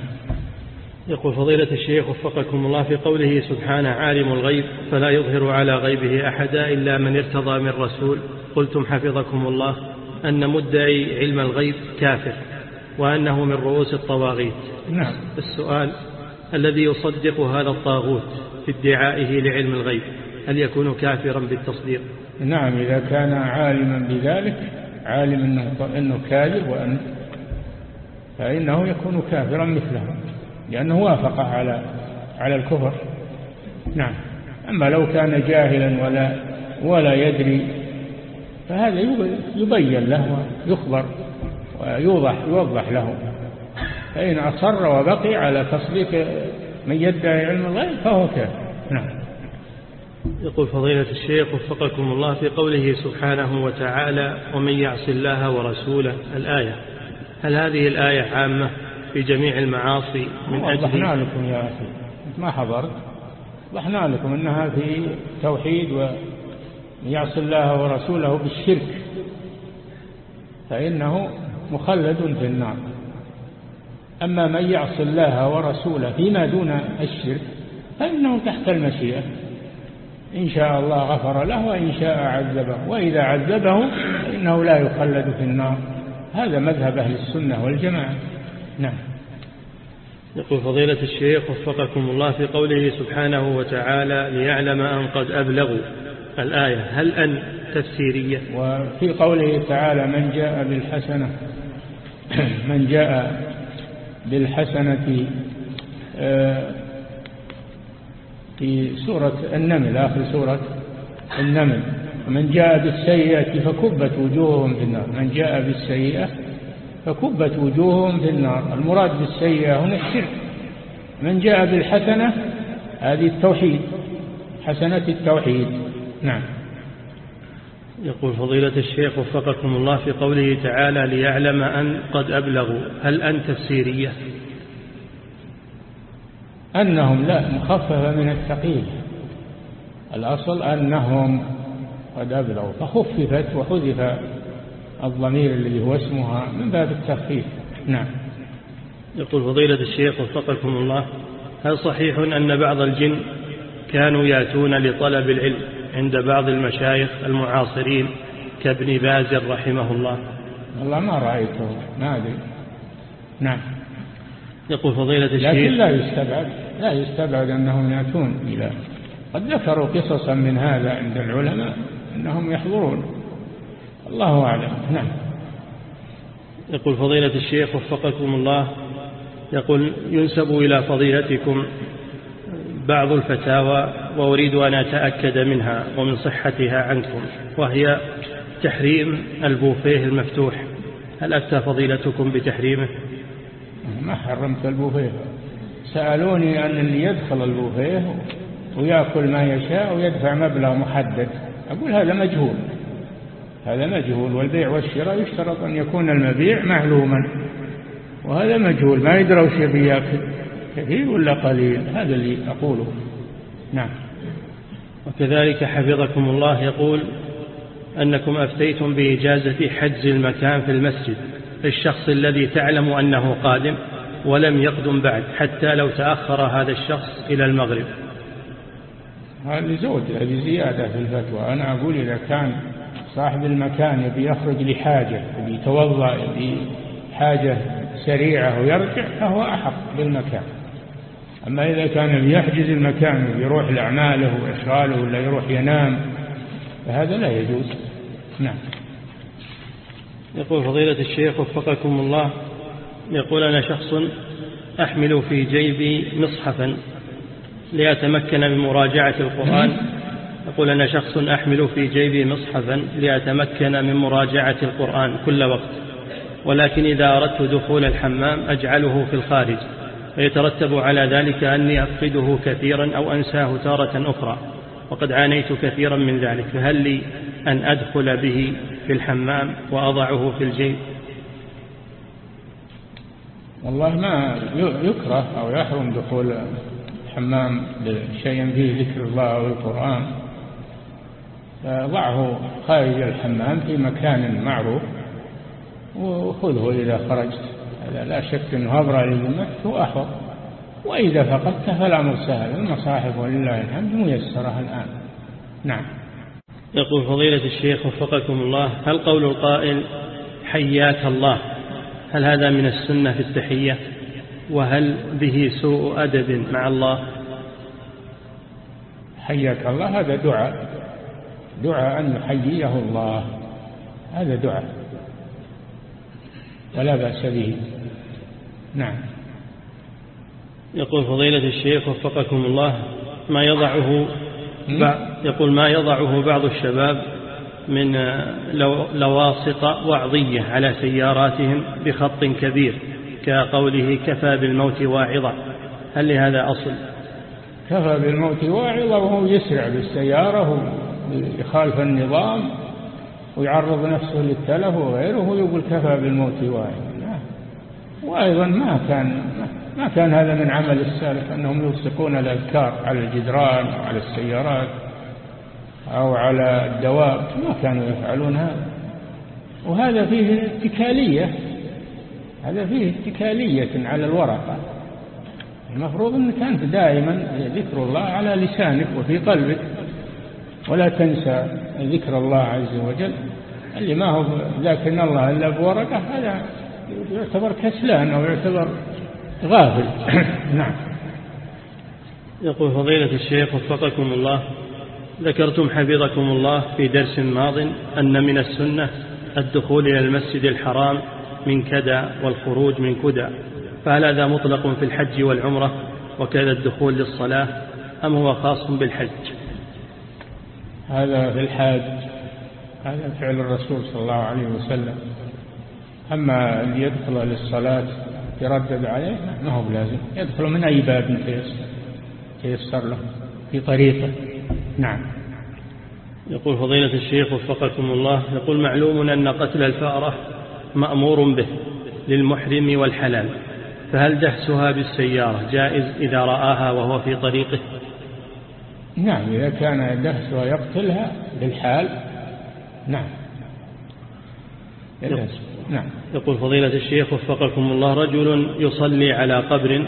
يقول فضيلة الشيخ وفقكم الله في قوله سبحانه عالم الغيب فلا يظهر على غيبه أحدا إلا من ارتضى من رسول. قلتم حفظكم الله أن مدعي علم الغيب كافر. وأنه من رؤوس الطواغيت. نعم. السؤال الذي يصدق هذا الطاغوت في ادعائه لعلم الغيب هل يكون كافرا بالتصديق؟ نعم إذا كان عالما بذلك عالم أنه, إنه كاذب وأن فإنه يكون كافرا مثله لأنه وافق على على الكفر. نعم. أما لو كان جاهلا ولا ولا يدري فهذا يبين له ويخبر. ويوضح يوضح له. فإن أصر وبقي على تصديق من يدعي علم الغيب فهو كافر. نعم. يقول فضيلة الشيخ وفقكم الله في قوله سبحانه وتعالى ومن يعص الله ورسوله الآية. هل هذه الآية عامة في جميع المعاصي من أجل وضحنا لكم يا أخي. ما حضرت. وضحنا لكم أنها في توحيد ويعصي الله ورسوله بالشرك. فإنه مخلد في النار. أما من يعصي الله ورسوله فيما دون الشرك فإنه تحت المشيئة. إن شاء الله غفر له وإن شاء عذبه. وإذا عذبه فإنه لا يخلد في النار. هذا مذهب أهل السنة والجماعة. نعم. يقول فضيلة الشيخ وفقكم الله في قوله سبحانه وتعالى ليعلم أن قد أبلغوا. الآية هل أن تفسيرية؟ وفي قوله تعالى من جاء بالحسنة *coughs* من جاء بالحسنة آه، في سورة النمل آخر سورة النمل. من جاء بالسيئة فكبت وجوههم في النار. من جاء بالسيئة فكبت وجوههم في النار. المراد بالسيئة هنا الشرك. من جاء بالحسنة هذه التوحيد حسنة التوحيد. نعم. يقول فضيلة الشيخ وفقكم الله في قوله تعالى ليعلم أن قد أبلغوا. هل أن تفسيرية أنهم لا مخففة من الثقيل. الأصل أنهم قد أبلغوا. فخففت وحذف الضمير الذي هو اسمها من باب التخفيف. نعم. يقول فضيلة الشيخ وفقكم الله هل صحيح أن بعض الجن كانوا يأتون لطلب العلم عند بعض المشايخ المعاصرين كابن باز رحمه الله. والله ما رأيته ما أدري. نعم. يقول فضيلة الشيخ. لكن لا يستبعد لا يستبعد أنهم يأتون إلى قد ذكروا قصصا من هذا عند العلماء أنهم يحضرون. الله أعلم. نعم. يقول فضيلة الشيخ وفقكم الله يقول ينسب إلى فضيلتكم بعض الفتاوى وأريد أن أتأكد منها ومن صحتها عنكم وهي تحريم البوفيه المفتوح. هل أفتى فضيلتكم بتحريمه؟ ما حرمت البوفيه. سألوني أن اللي يدخل البوفيه ويأكل ما يشاء ويدفع مبلغ محدد. أقول هذا مجهول. هذا مجهول والبيع والشراء يشترط أن يكون المبيع معلوما. وهذا مجهول ما يدرى وش يبي ياكل كثير ولا قليل. هذا اللي أقوله. نعم. وكذلك حفظكم الله يقول أنكم أفتيتم بإجازة حجز المكان في المسجد للشخص الذي تعلم أنه قادم ولم يقدم بعد حتى لو تأخر هذا الشخص إلى المغرب. هذه زود هذه زيادة في الفتوى. أنا أقول إذا كان صاحب المكان يبي يخرج لحاجة يبي يتوضأ يبي حاجة سريعة ويرجع فهو أحق بالمكان. أما إذا كان يحجز المكان يروح لأعماله وإشغاله ولا يروح ينام فهذا لا يجوز. نعم. يقول فضيلة الشيخ وفقكم الله يقول أنا شخص أحمل في جيبي مصحفا لأتمكن من مراجعة القرآن. يقول أنا شخص أحمل في جيبي مصحفا لأتمكن من مراجعة القرآن كل وقت ولكن إذا أردت دخول الحمام أجعله في الخارج. ويترتب على ذلك أني أفقده كثيرا أو أنساه تارة أخرى وقد عانيت كثيرا من ذلك فهل لي أن أدخل به في الحمام وأضعه في الجيب؟ والله ما يكره أو يحرم دخول الحمام لشيء فيه ذكر الله أو القرآن. فضعه خارج الحمام في مكان معروف وخذه إذا خرجت. هذا لا شك أنه أبرى للذمة وأحفظ وإذا فقدته فالأمر سهل المصاحف ولله الحمد ميسرة الآن. نعم. يقول فضيلة الشيخ وفقكم الله هل قول القائل حياك الله هل هذا من السنة في التحية؟ وهل به سوء أدب مع الله؟ حياك الله هذا دعاء. دعاء أن يحييه الله. هذا دعاء. ولا بأس به. نعم. يقول فضيلة الشيخ وفقكم الله ما يضعه يقول ما يضعه بعض الشباب من لواسط وعظية على سياراتهم بخط كبير كقوله كفى بالموت واعظا هل لهذا أصل؟ كفى بالموت واعظا وهو يسرع بالسيارة يخالف النظام ويعرض نفسه للتلف وغيره ويقول كفى بالموت واعظا وأيضا ما كان ما كان هذا من عمل السالف أنهم يلصقون الأذكار على الجدران أو على السيارات أو على الدواب. ما كانوا يفعلون هذا. وهذا فيه اتكالية. هذا فيه اتكالية على الورقة. المفروض أنك أنت دائما ذكر الله على لسانك وفي قلبك. ولا تنسى ذكر الله عز وجل اللي ما هو ذاكر الله إلا بورقة هذا يعتبر كسلان أو يعتبر غافل. *coughs* نعم. يقول فضيلة الشيخ وفقكم الله ذكرتم حفظكم الله في درس ماض أن من السنة الدخول إلى المسجد الحرام من كدى والخروج من كدى فهل هذا مطلق في الحج والعمرة وكذا الدخول للصلاة أم هو خاص بالحج؟ هذا في الحاج هذا فعل الرسول صلى الله عليه وسلم. أما اللي يدخل للصلاة يردد عليه ما هو بلازم. يدخل من أي باب تيسر له في طريقة. نعم. يقول فضيلة الشيخ وفقكم الله يقول معلوم أن قتل الفأرة مأمور به للمحرم والحلال فهل دهسها بالسيارة جائز إذا رآها وهو في طريقه؟ نعم إذا كان دهسها يقتلها بالحال نعم. نعم. يقول فضيلة الشيخ وفقكم الله رجل يصلي على قبر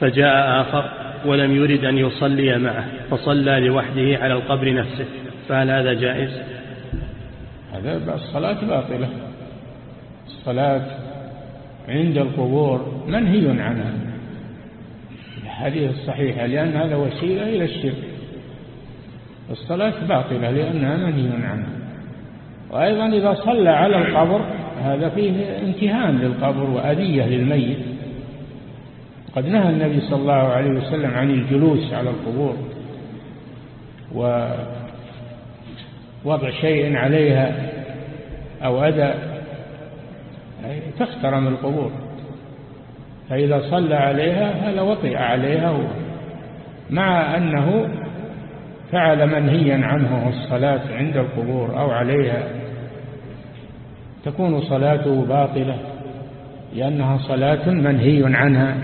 فجاء آخر ولم يرد أن يصلي معه فصلى لوحده على القبر نفسه. فهل هذا جائز؟ هذا الصلاة باطلة. الصلاة عند القبور منهي عنها. الحديث الصحيحة لأن هذا وسيلة إلى الشرك. الصلاة باطلة لأنها منهي عنها. وأيضا إذا صلى على القبر هذا فيه امتهان للقبر وأذية للميت. قد نهى النبي صلى الله عليه وسلم عن الجلوس على القبور ووضع شيء عليها أو أذى. تخترم القبور. فإذا صلى عليها هذا وطئ عليها مع أنه فعل منهيا عنه الصلاة عند القبور أو عليها. تكون صلاته باطلة لأنها صلاة منهي عنها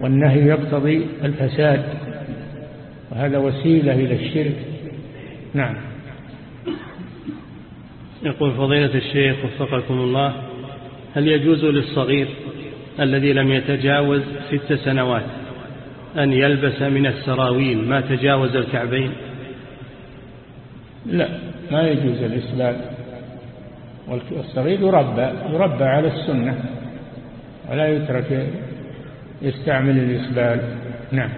والنهي يقتضي الفساد وهذا وسيلة إلى الشرك. نعم. يقول فضيلة الشيخ وفقكم الله هل يجوز للصغير الذي لم يتجاوز ست سنوات أن يلبس من السراويل. ما تجاوز الكعبين؟ لا ما يجوز الإسلام. والصغير يربى يربى على السنة ولا يترك يستعمل الإسبال نعم.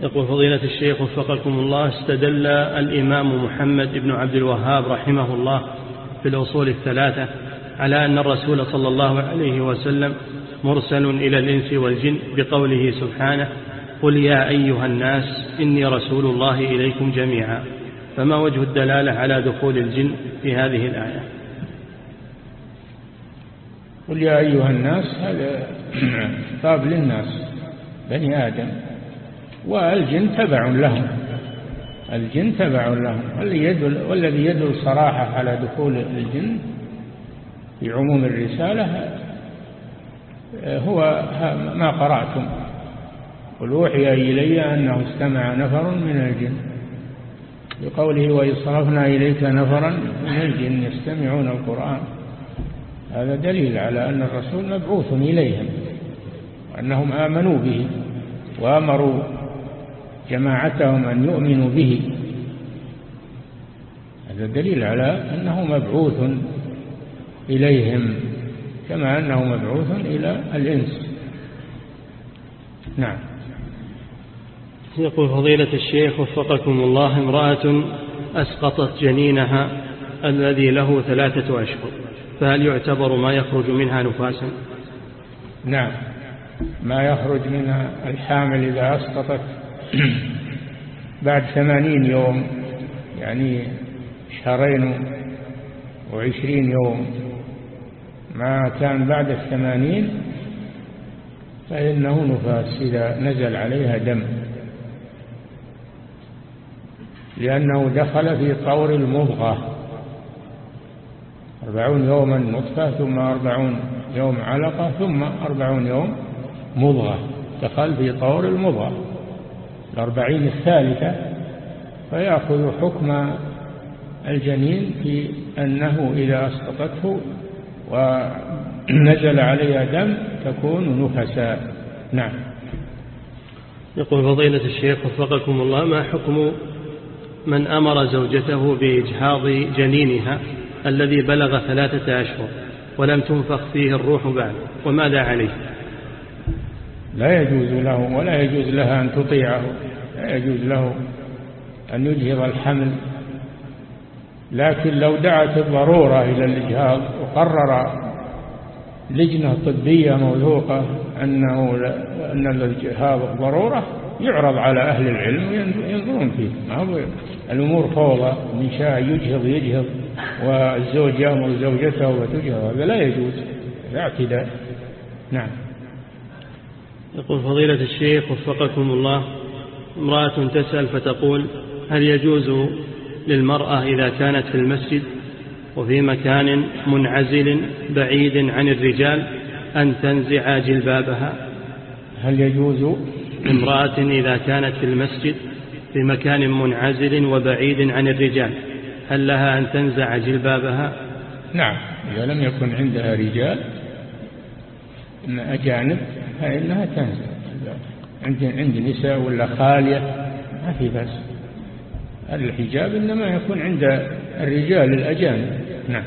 يقول فضيلة الشيخ وفقكم الله استدل الإمام محمد بن عبد الوهاب رحمه الله في الأصول الثلاثة على أن الرسول صلى الله عليه وسلم مرسل إلى الإنس والجن بقوله سبحانه قل يا أيها الناس إني رسول الله إليكم جميعا. فما وجه الدلالة على دخول الجن في هذه الآية؟ قل يا أيها الناس هذا خطاب للناس بني آدم. والجن تبع لهم الجن تبع لهم. والذي يدل صراحة على دخول الجن في عموم الرسالة هو ما قرأتم قل أوحي إلي أنه استمع نفر من الجن. بقوله وإذ صرفنا إليك نفرا من الجن يستمعون القرآن. هذا دليل على أن الرسول مبعوث إليهم وأنهم آمنوا به وأمروا جماعتهم أن يؤمنوا به. هذا دليل على أنه مبعوث إليهم كما أنه مبعوث إلى الإنس. نعم. يقول فضيلة الشيخ وفقكم الله امرأة أسقطت جنينها الذي له ثلاثة أشهر فهل يعتبر ما يخرج منها نفاسا؟ نعم. ما يخرج من الحامل إذا أسقطت *clears throat* بعد ثمانين يوم يعني شهرين وعشرين يوم. ما كان بعد الثمانين فإنه نفاس إذا نزل عليها دم. لأنه دخل في طور المضغة. أربعون يوما نطفة ثم أربعون يوم علقة ثم أربعون يوم مضغة. دخل في طور المضغة. الأربعين الثالثة فيأخذ حكم الجنين في أنه إذا أسقطته ونزل عليها دم تكون نفساء. نعم. يقول فضيلة الشيخ وفقكم الله ما حكم من أمر زوجته بإجهاض جنينها الذي بلغ ثلاثة أشهر ولم تنفخ فيه الروح بعد وماذا عليه؟ لا يجوز له ولا يجوز لها أن تطيعه لا يجوز له أن يجهض الحمل لكن لو دعت الضرورة إلى الإجهاض وقرر لجنة طبية موثوقة أنه أن الإجهاض ضرورة يعرض على أهل العلم وينظرون فيه. ما هو الأمور فوضى من شاء يجهض يجهض والزوج يأمر زوجته وتجهض هذا لا يجوز اعتداء. نعم. يقول فضيلة الشيخ وفقكم الله امرأة تسأل فتقول هل يجوز للمرأة إذا كانت في المسجد وفي مكان منعزل بعيد عن الرجال أن تنزع جلبابها. هل يجوز امرأة إذا كانت في المسجد في مكان منعزل وبعيد عن الرجال هل لها أن تنزع جلبابها؟ نعم إذا لم يكن عندها رجال إن أجانب فإنها تنزع. عند عند نساء ولا خالية ما في بس الحجاب إنما يكون عند الرجال الأجانب. نعم.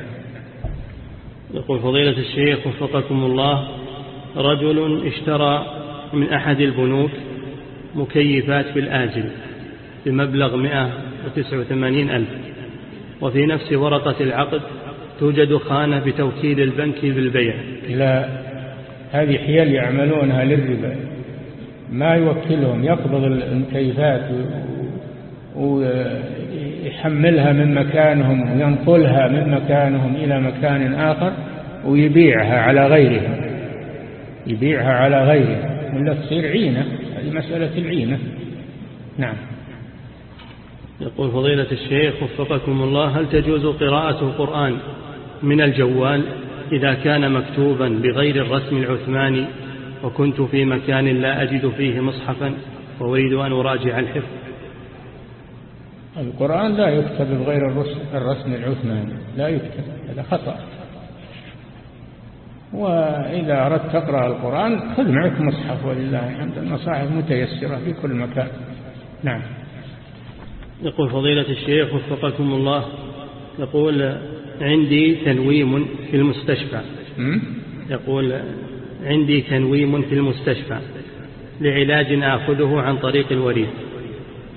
يقول فضيلة الشيخ وفقكم الله رجل اشترى من أحد البنوك مكيفات بالآجل بمبلغ 189 ألف وفي نفس ورقة العقد توجد خانة بتوكيل البنك بالبيع. لا هذه حيل يعملونها للربا. ما يوكلهم يقبض المكيفات ويحملها من مكانهم وينقلها من مكانهم إلى مكان آخر ويبيعها على غيرهم. يبيعها على غيرهم. ولا تصير عينة؟ هذه مسألة العينة. نعم. يقول فضيلة الشيخ وفقكم الله هل تجوز قراءة القرآن من الجوال إذا كان مكتوبا بغير الرسم العثماني وكنت في مكان لا أجد فيه مصحفا وأريد أن أراجع الحفظ؟ القرآن لا يكتب بغير الرسم العثماني. لا يكتب. هذا خطأ. وإذا أردت تقرأ القرآن خذ معك مصحف ولله الحمد. المصاحف متيسرة في كل مكان. نعم. يقول فضيلة الشيخ وفقكم الله يقول عندي تنويم في المستشفى. يقول عندي تنويم في المستشفى لعلاج آخذه عن طريق الوريد.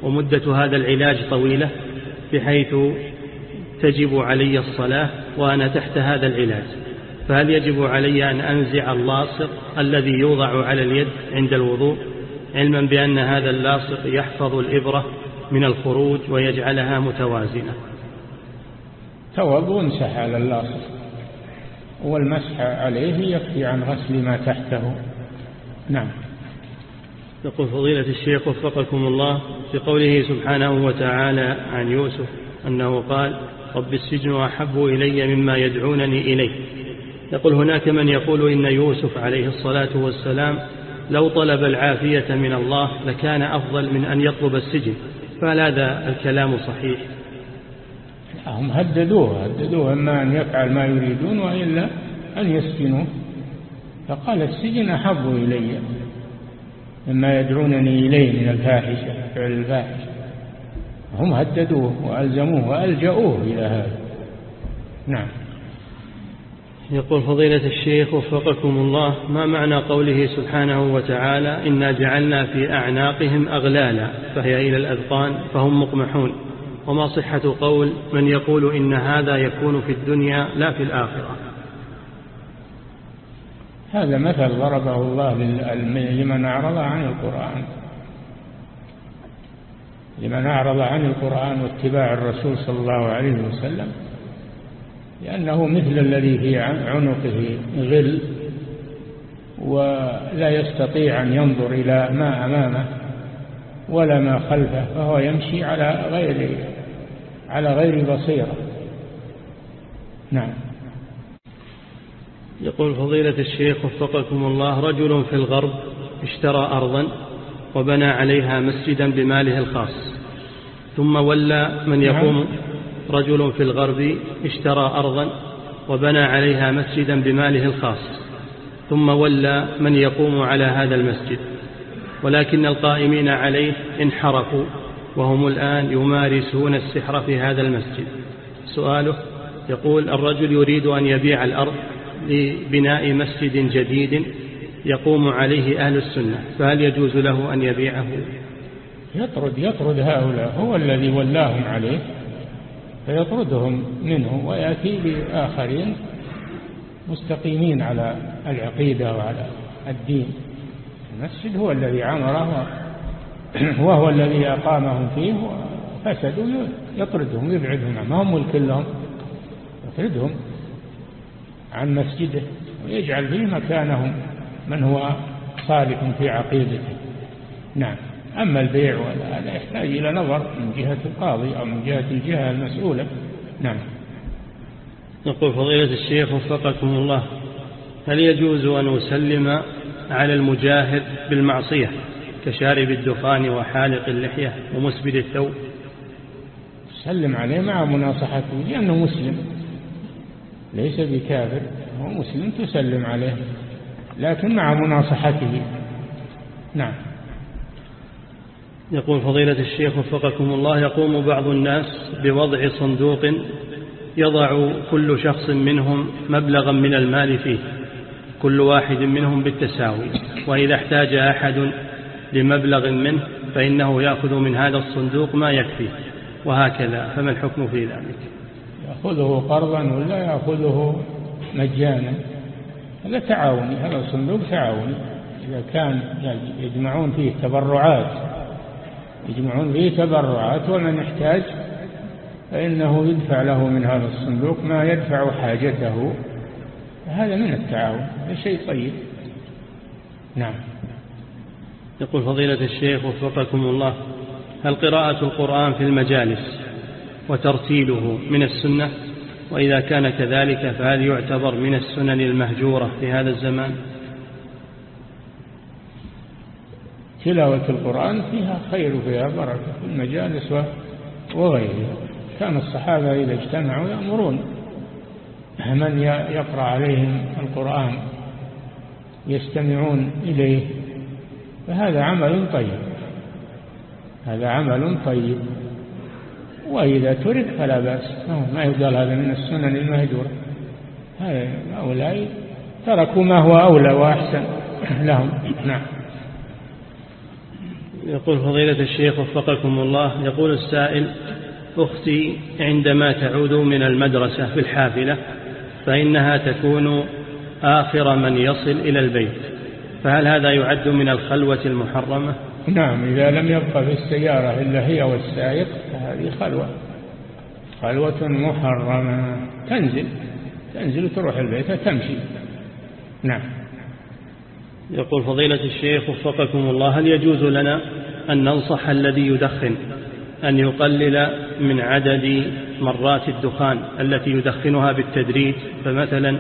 ومدة هذا العلاج طويلة بحيث تجب علي الصلاة وأنا تحت هذا العلاج. فهل يجب علي أن أنزع اللاصق الذي يوضع على اليد عند الوضوء؟ علما بأن هذا اللاصق يحفظ الإبرة من الخروج ويجعلها متوازنة. توض وامسح على اللاصق. والمسح عليه يكفي عن غسل ما تحته. نعم. يقول فضيلة الشيخ وفقكم الله في قوله سبحانه وتعالى عن يوسف أنه قال رب السجن أحب إلي مما يدعونني إليه. يقول هناك من يقول إن يوسف عليه الصلاة والسلام لو طلب العافية من الله لكان أفضل من أن يطلب السجن. فهل هذا الكلام صحيح. هم هددوه هددوه إما أن يفعل ما يريدون وإلا أن يسجنوه فقال السجن أحب إلي. مما يدعونني إليه من الفاحشة فعل الفاحشة. هم هددوه وألزموه وألجأوه إلى هذا. نعم. يقول فضيلة الشيخ وفقكم الله ما معنى قوله سبحانه وتعالى إنا جعلنا في أعناقهم أغلالا فهي إلى الأذقان فهم مقمحون؟ وما صحة قول من يقول إن هذا يكون في الدنيا لا في الآخرة؟ هذا مثل ضربه الله لمن أعرض عن القرآن. لمن أعرض عن القرآن واتباع الرسول صلى الله عليه وسلم لأنه مثل الذي في عنقه غل ولا يستطيع أن ينظر إلى ما أمامه ولا ما خلفه فهو يمشي على غير على غير بصيرة. نعم. يقول فضيلة الشيخ وفقكم الله رجل في الغرب اشترى أرضا وبنى عليها مسجدا بماله الخاص ثم ولى من نعم. يقوم رجل في الغرب اشترى أرضا وبنى عليها مسجدا بماله الخاص ثم ولى من يقوم على هذا المسجد ولكن القائمين عليه انحرفوا وهم الآن يمارسون السحر في هذا المسجد سؤاله يقول الرجل يريد أن يبيع الأرض لبناء مسجد جديد يقوم عليه أهل السنة فهل يجوز له أن يبيعه؟ يطرد يطرد هؤلاء هو الذي ولاهم عليه فيطردهم منه ويأتي بآخرين مستقيمين على العقيدة وعلى الدين. المسجد هو الذي عمره وهو الذي أقامهم فيه فسدوا يطردهم يبعدهم ما هم ملك لهم يطردهم. عن مسجده ويجعل فيه مكانهم من هو صالح في عقيدته. نعم. أما البيع هذا يحتاج إلى نظر من جهة القاضي أو من جهة الجهة المسؤولة. نعم. يقول فضيلة الشيخ وفقكم الله هل يجوز أن أسلم على المجاهد بالمعصية كشارب الدخان وحالق اللحية ومسبل الثوب؟ سلم عليه مع مناصحته لأنه مسلم. ليس بكافر هو مسلم تسلم عليه لكن مع مناصحته. نعم. يقول فضيلة الشيخ وفقكم الله يقوم بعض الناس بوضع صندوق يضع كل شخص منهم مبلغا من المال فيه كل واحد منهم بالتساوي. وإذا احتاج أحد لمبلغ منه فإنه يأخذ من هذا الصندوق ما يكفي وهكذا. فما الحكم في ذلك؟ يأخذه قرضا ولا يأخذه مجانا؟ هذا تعاوني هذا صندوق تعاوني. إذا كان يجمعون فيه تبرعات يجمعون فيه تبرعات ومن يحتاج فإنه يدفع له من هذا الصندوق ما يدفع حاجته. هذا من التعاون هذا شيء طيب. نعم. يقول فضيلة الشيخ وفقكم الله هل قراءة القرآن في المجالس؟ وترتيله من السنة وإذا كان كذلك فهل يعتبر من السنن المهجورة في هذا الزمان؟ تلاوة القرآن فيها خير وفيها بركة في المجالس وغيرها. كان الصحابة إذا اجتمعوا يأمرون من يقرأ عليهم القرآن يستمعون إليه فهذا عمل طيب. هذا عمل طيب. وإذا ترك فلا بأس. ما يقال هذا من السنن المهجورة. هؤلاء تركوا ما هو أولى وأحسن *clears throat* لهم. نعم. يقول فضيلة الشيخ وفقكم الله يقول السائل أختي عندما تعود من المدرسة في الحافلة فإنها تكون آخر من يصل إلى البيت فهل هذا يعد من الخلوة المحرمة؟ نعم إذا لم يبقى في السيارة إلا هي والسائق فهذه خلوة. خلوة محرمة. تنزل تنزل تروح البيت تمشي نعم. يقول فضيلة الشيخ وفقكم الله هل يجوز لنا أن ننصح الذي يدخن أن يقلل من عدد مرات الدخان التي يدخنها بالتدريج؟ فمثلا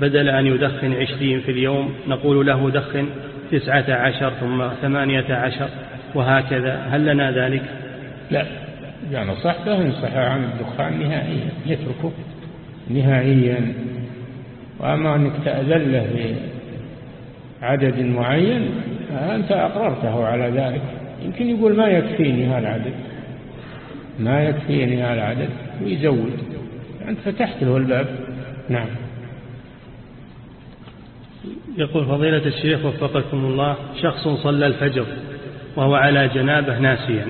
بدل أن يدخن عشرين في اليوم نقول له دخن تسعة عشر ثم ثمانية عشر وهكذا هل لنا ذلك؟ لا إذا نصحته انصح عن الدخان نهائيا يتركه نهائيا. وأما أنك تأذن له بعدد معين أنت أقررته على ذلك. يمكن يقول ما يكفيني هالعدد. ما يكفيني هالعدد ويزود. أنت فتحت له الباب. نعم. يقول فضيلة الشيخ وفقكم الله شخص صلى الفجر وهو على جنابه ناسيا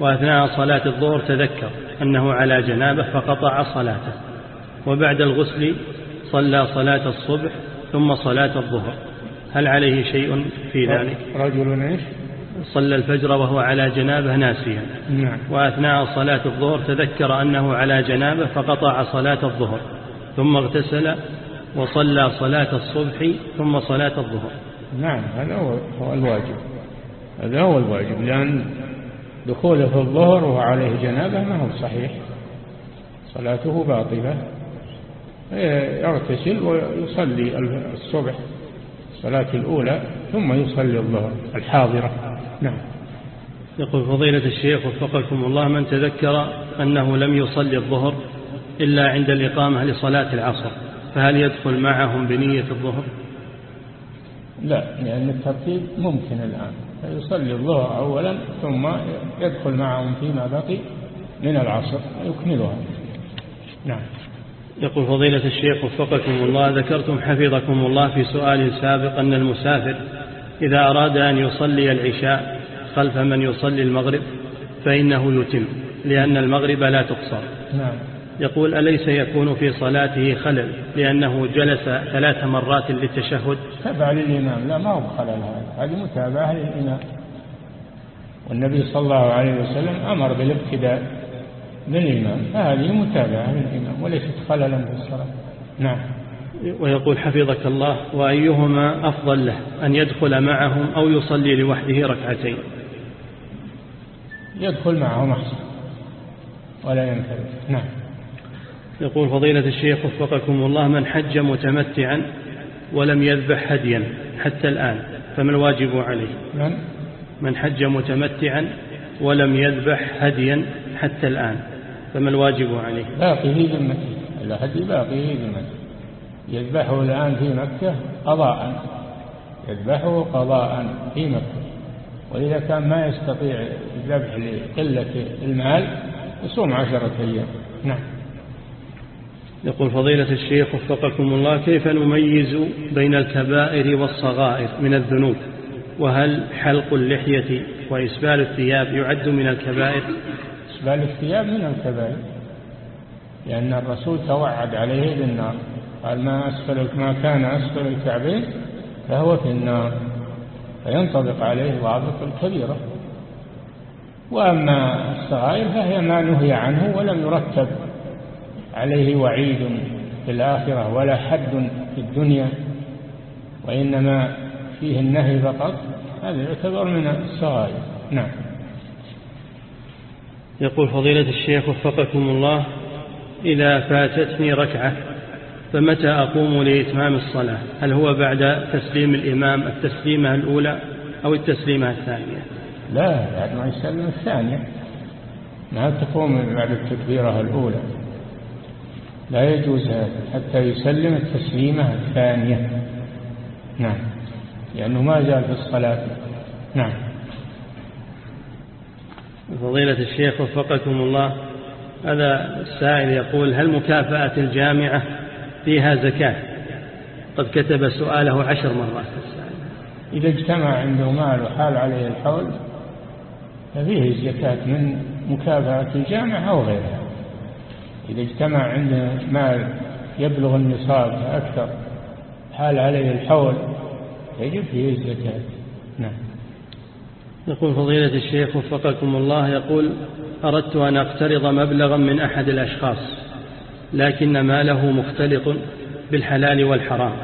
وأثناء صلاة الظهر تذكر أنه على جنابه فقطع صلاته وبعد الغسل صلى صلاة الصبح ثم صلاة الظهر. هل عليه شيء في ذلك؟ رجل إيش؟ صلى الفجر وهو على جنابه ناسيا. نعم. وأثناء صلاة الظهر تذكر أنه على جنابه فقطع صلاة الظهر ثم اغتسل وصلى صلاة الصبح ثم صلاة الظهر. نعم هذا هو الواجب. هذا هو الواجب لأن دخوله في الظهر وهو عليه جنابة ما هو صحيح. صلاته باطلة. يغتسل ويصلي الصبح الصلاة الأولى ثم يصلي الظهر الحاضرة. نعم. يقول فضيلة الشيخ وفقكم الله من تذكر أنه لم يصلي الظهر إلا عند الإقامة لصلاة العصر. فهل يدخل معهم بنية الظهر؟ لا لأن الترتيب ممكن الآن. فيصلي الظهر أولا ثم يدخل معهم فيما بقي من العصر ويكملها نعم. يقول فضيلة الشيخ وفقكم الله ذكرتم حفظكم الله في سؤال سابق أن المسافر إذا أراد أن يصلي العشاء خلف من يصلي المغرب فإنه يتم لأن المغرب لا تقصر. نعم. يقول أليس يكون في صلاته خلل لأنه جلس ثلاث مرات للتشهد؟ تبع للإمام. لا ما هو خلل هذا. هذه متابعة للإمام. والنبي صلى الله عليه وسلم أمر بالابتداء بالإمام. فهذه متابعة للإمام وليست خللا في الصلاة. نعم. ويقول حفظك الله وأيهما أفضل له أن يدخل معهم أو يصلي لوحده ركعتين؟ يدخل معهم أحسن. ولا ينفرد. نعم. يقول فضيلة الشيخ وفقكم الله من حج متمتعا ولم يذبح هديا حتى الآن فما الواجب عليه؟ من؟ من حج متمتعا ولم يذبح هديا حتى الآن فما الواجب عليه؟ باقي في ذمته الهدي باقي في ذمته يذبحه الآن في مكة قضاء. يذبحه قضاء في مكة. وإذا كان ما يستطيع الذبح لقلة المال يصوم عشرة أيام. نعم. يقول فضيلة الشيخ وفقكم الله كيف نميز بين الكبائر والصغائر من الذنوب؟ وهل حلق اللحية وإسبال الثياب يعد من الكبائر؟ إسبال الثياب من الكبائر لأن الرسول توعد عليه بالنار قال ما أسفل ما كان أسفل الكعبين فهو في النار فينطبق عليه ضابط الكبيرة. وأما الصغائر فهي ما نهي عنه ولم يرتب. عليه وعيد في الآخرة ولا حد في الدنيا وإنما فيه النهي فقط. هذا يعتبر من الصغائر. نعم. يقول فضيلة الشيخ وفقكم الله إذا فاتتني ركعة فمتى أقوم لإتمام الصلاة؟ هل هو بعد تسليم الإمام التسليمة الأولى أو التسليمة الثانية؟ لا بعد ما يسلم الثانية. ما تقوم بعد التكبيرة الأولى. لا يجوز حتى يسلم التسليمة الثانية. نعم. لأنه ما زال في الصلاة. نعم. فضيلة الشيخ وفقكم الله هذا السائل يقول هل مكافأة الجامعة فيها زكاة؟ قد كتب سؤاله عشر مرات إذا اجتمع عنده مال وحال عليه الحول ففيه الزكاة من مكافأة الجامعة أو غيرها. إذا اجتمع عنده مال يبلغ النصاب أكثر حال عليه الحول يجب فيه الزكاة. نعم. يقول فضيلة الشيخ وفقكم الله يقول أردت أن أقترض مبلغا من أحد الأشخاص لكن ماله مختلط بالحلال والحرام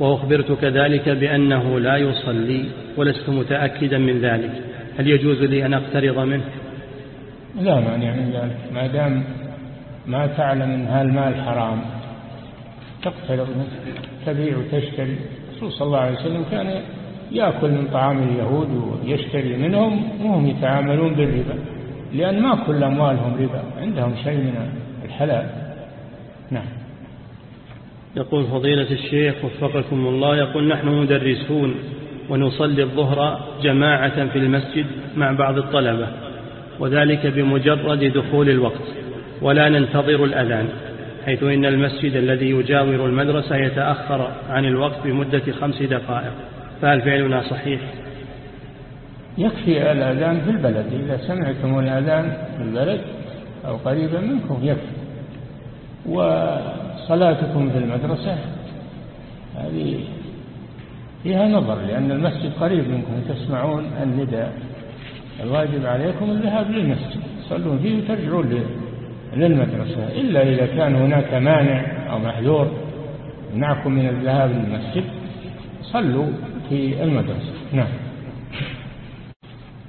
وأخبرت كذلك بأنه لا يصلي ولست متأكدا من ذلك. هل يجوز لي أن أقترض منه؟ لا مانع من ذلك. ما دام ما تعلم أن هالمال حرام. تقترض تبيع وتشتري. الرسول صلى الله عليه وسلم كان يأكل من طعام اليهود ويشتري منهم وهم يتعاملون بالربا لأن ما كل أموالهم ربا عندهم شيء من الحلال. نعم. يقول فضيلة الشيخ وفقكم الله يقول نحن مدرسون ونصلي الظهر جماعة في المسجد مع بعض الطلبة وذلك بمجرد دخول الوقت. ولا ننتظر الأذان حيث إن المسجد الذي يجاور المدرسة يتأخر عن الوقت بمدة خمس دقائق. فهل فعلنا صحيح؟ يكفي الأذان في البلد. إذا سمعتم الأذان في البلد أو قريبا منكم يكفي. وصلاتكم في المدرسة هذه فيها نظر لأن المسجد قريب منكم. تسمعون النداء. الواجب عليكم الذهاب للمسجد. تصلون فيه وترجعون للمدرسة إلا إذا كان هناك مانع أو محذور. يمنعكم من الذهاب للمسجد صلوا في المدرسة. نعم.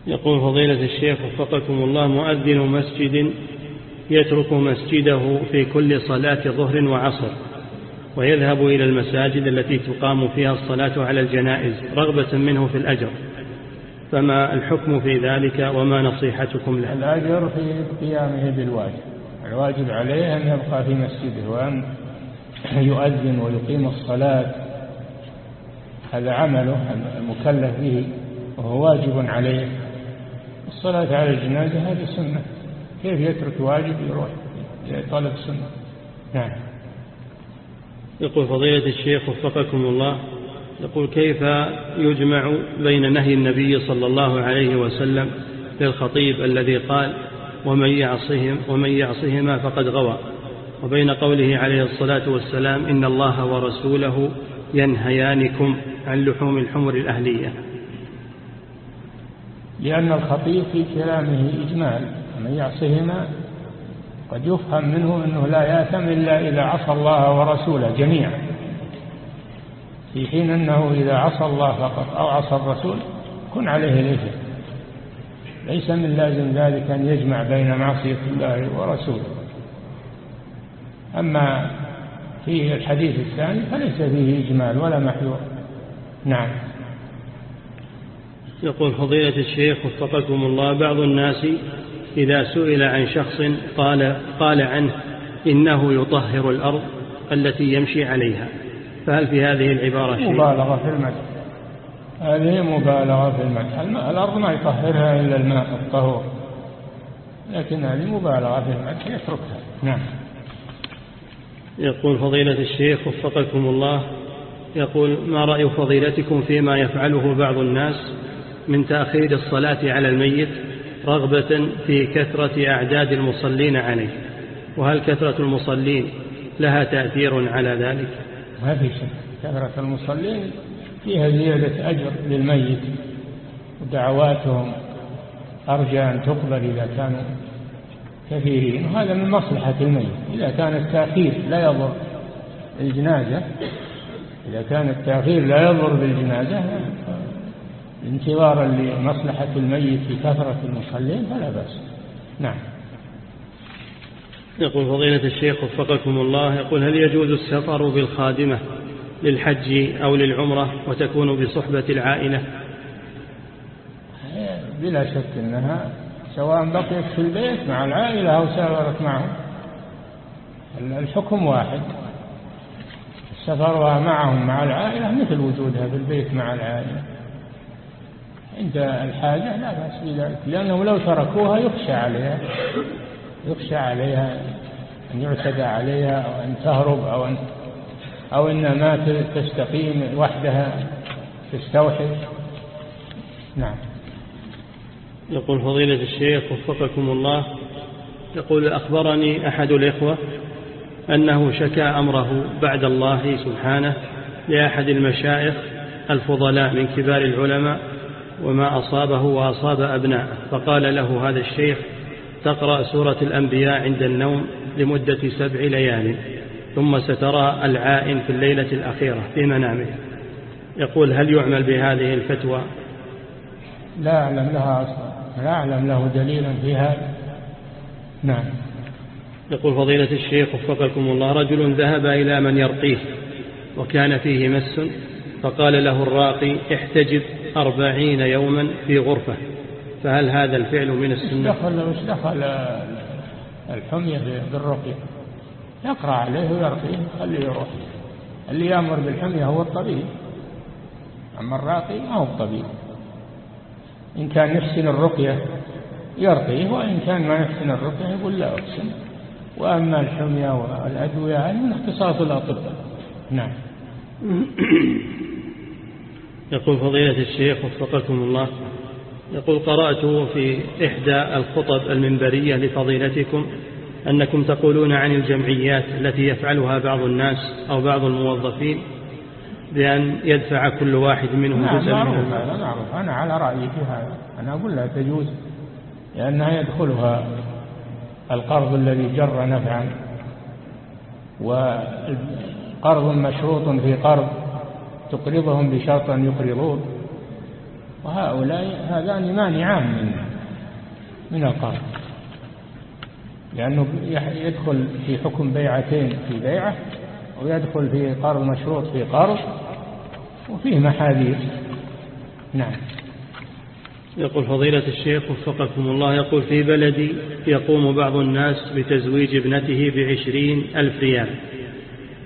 يقول فضيلة الشيخ وفقكم الله مؤذن مسجد يترك مسجده في كل صلاة ظهر وعصر ويذهب إلى المساجد التي تقام فيها الصلاة على الجنائز رغبة منه في الأجر. فما الحكم في ذلك وما نصيحتكم له؟ الأجر في قيامه بالواجب. الواجب عليه أن يبقى في مسجده وأن يؤذن ويقيم الصلاة. هذا عمله المكلف به وهو واجب عليه. الصلاة على الجنازة هذه سنة. كيف يترك واجب يروح طلب سنة؟ نعم. يقول فضيلة الشيخ وفقكم الله يقول كيف يجمع بين نهي النبي صلى الله عليه وسلم للخطيب الذي قال ومن يعصهم ومن يعصهما فقد غوى. وبين قوله عليه الصلاة والسلام إن الله ورسوله ينهيانكم عن لحوم الحمر الأهلية. لأن الخطيب في كلامه إجمال. ومن يعصهما قد يفهم منه أنه لا يأثم إلا إذا عصى الله ورسوله جميعا. في حين أنه إذا عصى الله فقط أو عصى الرسول كن عليه الإثم. ليس من لازم ذلك أن يجمع بين معصية الله ورسوله. أما في الحديث الثاني فليس فيه إجمال ولا محذور. نعم. يقول فضيلة الشيخ وفقكم الله بعض الناس إذا سئل عن شخص قال, قال عنه إنه يطهر الأرض التي يمشي عليها فهل في هذه العبارة شيء؟ مبالغة في المدح هذه مبالغة في المدح الأرض ما يطهرها إلا الماء الطهور. لكن هذه مبالغة في المدح يتركها. نعم. يقول فضيلة الشيخ وفقكم الله يقول ما رأي فضيلتكم فيما يفعله بعض الناس من تأخير الصلاة على الميت رغبة في كثرة أعداد المصلين عليه؟ وهل كثرة المصلين لها تأثير على ذلك؟ ما في شك. كثرة المصلين فيها زيادة أجر للميت ودعواتهم أرجى أن تقبل إذا كانوا كثيرين وهذا من مصلحة الميت. إذا كان التأخير لا يضر الجنازة إذا كان التأخير لا يضر بالجنازة انتظارا لمصلحة الميت في كثرة المصلين فلا بأس. نعم. يقول فضيلة الشيخ وفقكم الله يقول هل يجوز السفر بالخادمة؟ للحج أو للعمرة وتكون بصحبة العائلة؟ بلا شك أنها سواء بقيت في البيت مع العائلة أو سافرت معهم. الحكم واحد. السفر معهم مع العائلة مثل وجودها في البيت مع العائلة. عند الحاجة لا بأس بذلك لأنهم لو تركوها يخشى عليها. يخشى عليها أن يعتدى عليها أو أن تهرب أو أن أو أن ما تستقيم وحدها تستوحش نعم. يقول فضيلة الشيخ وفقكم الله يقول أخبرني أحد الإخوة أنه شكى أمره بعد الله سبحانه لأحد المشايخ الفضلاء من كبار العلماء وما أصابه وأصاب أبناءه. فقال له هذا الشيخ تقرأ سورة الأنبياء عند النوم لمدة سبع ليال. ثم سترى العائن في الليلة الأخيرة في منامه. يقول هل يعمل بهذه الفتوى؟ لا أعلم لها أصلا. لا أعلم له دليلا في هذا. نعم. يقول فضيلة الشيخ وفقكم الله رجل ذهب إلى من يرقيه وكان فيه مس فقال له الراقي احتجب أربعين يوما في غرفة. فهل هذا الفعل من السنة؟ دخل دخل الحمية بالرقية يقرأ عليه ويرقيه خليه يروح. اللي يأمر بالحمية هو الطبيب. أما الراقي ما هو الطبيب. إن كان يحسن الرقية يرقيه وإن كان ما يحسن الرقية يقول لا أحسن. وأما الحمية والأدوية هذه من اختصاص الأطباء. نعم. *coughs* يقول فضيلة الشيخ وفقكم الله. يقول قرأت في إحدى الخطب المنبرية لفضيلتكم. أنكم تقولون عن الجمعيات التي يفعلها بعض الناس أو بعض الموظفين بأن يدفع كل واحد منهم نعم جزءا معروف هذا معروف. أنا على رأيي في هذا. أنا أقول لا تجوز لأنها يدخلها القرض الذي جر نفعا وقرض مشروط في قرض تقرضهم بشرط أن يقرضوك وهؤلاء هذان مانعان من من القرض. لأنه يدخل في حكم بيعتين في بيعة ويدخل في قرض مشروط في قرض وفيه محاذير. نعم. يقول فضيلة الشيخ وفقكم الله يقول في بلدي يقوم بعض الناس بتزويج ابنته بعشرين ألف ريال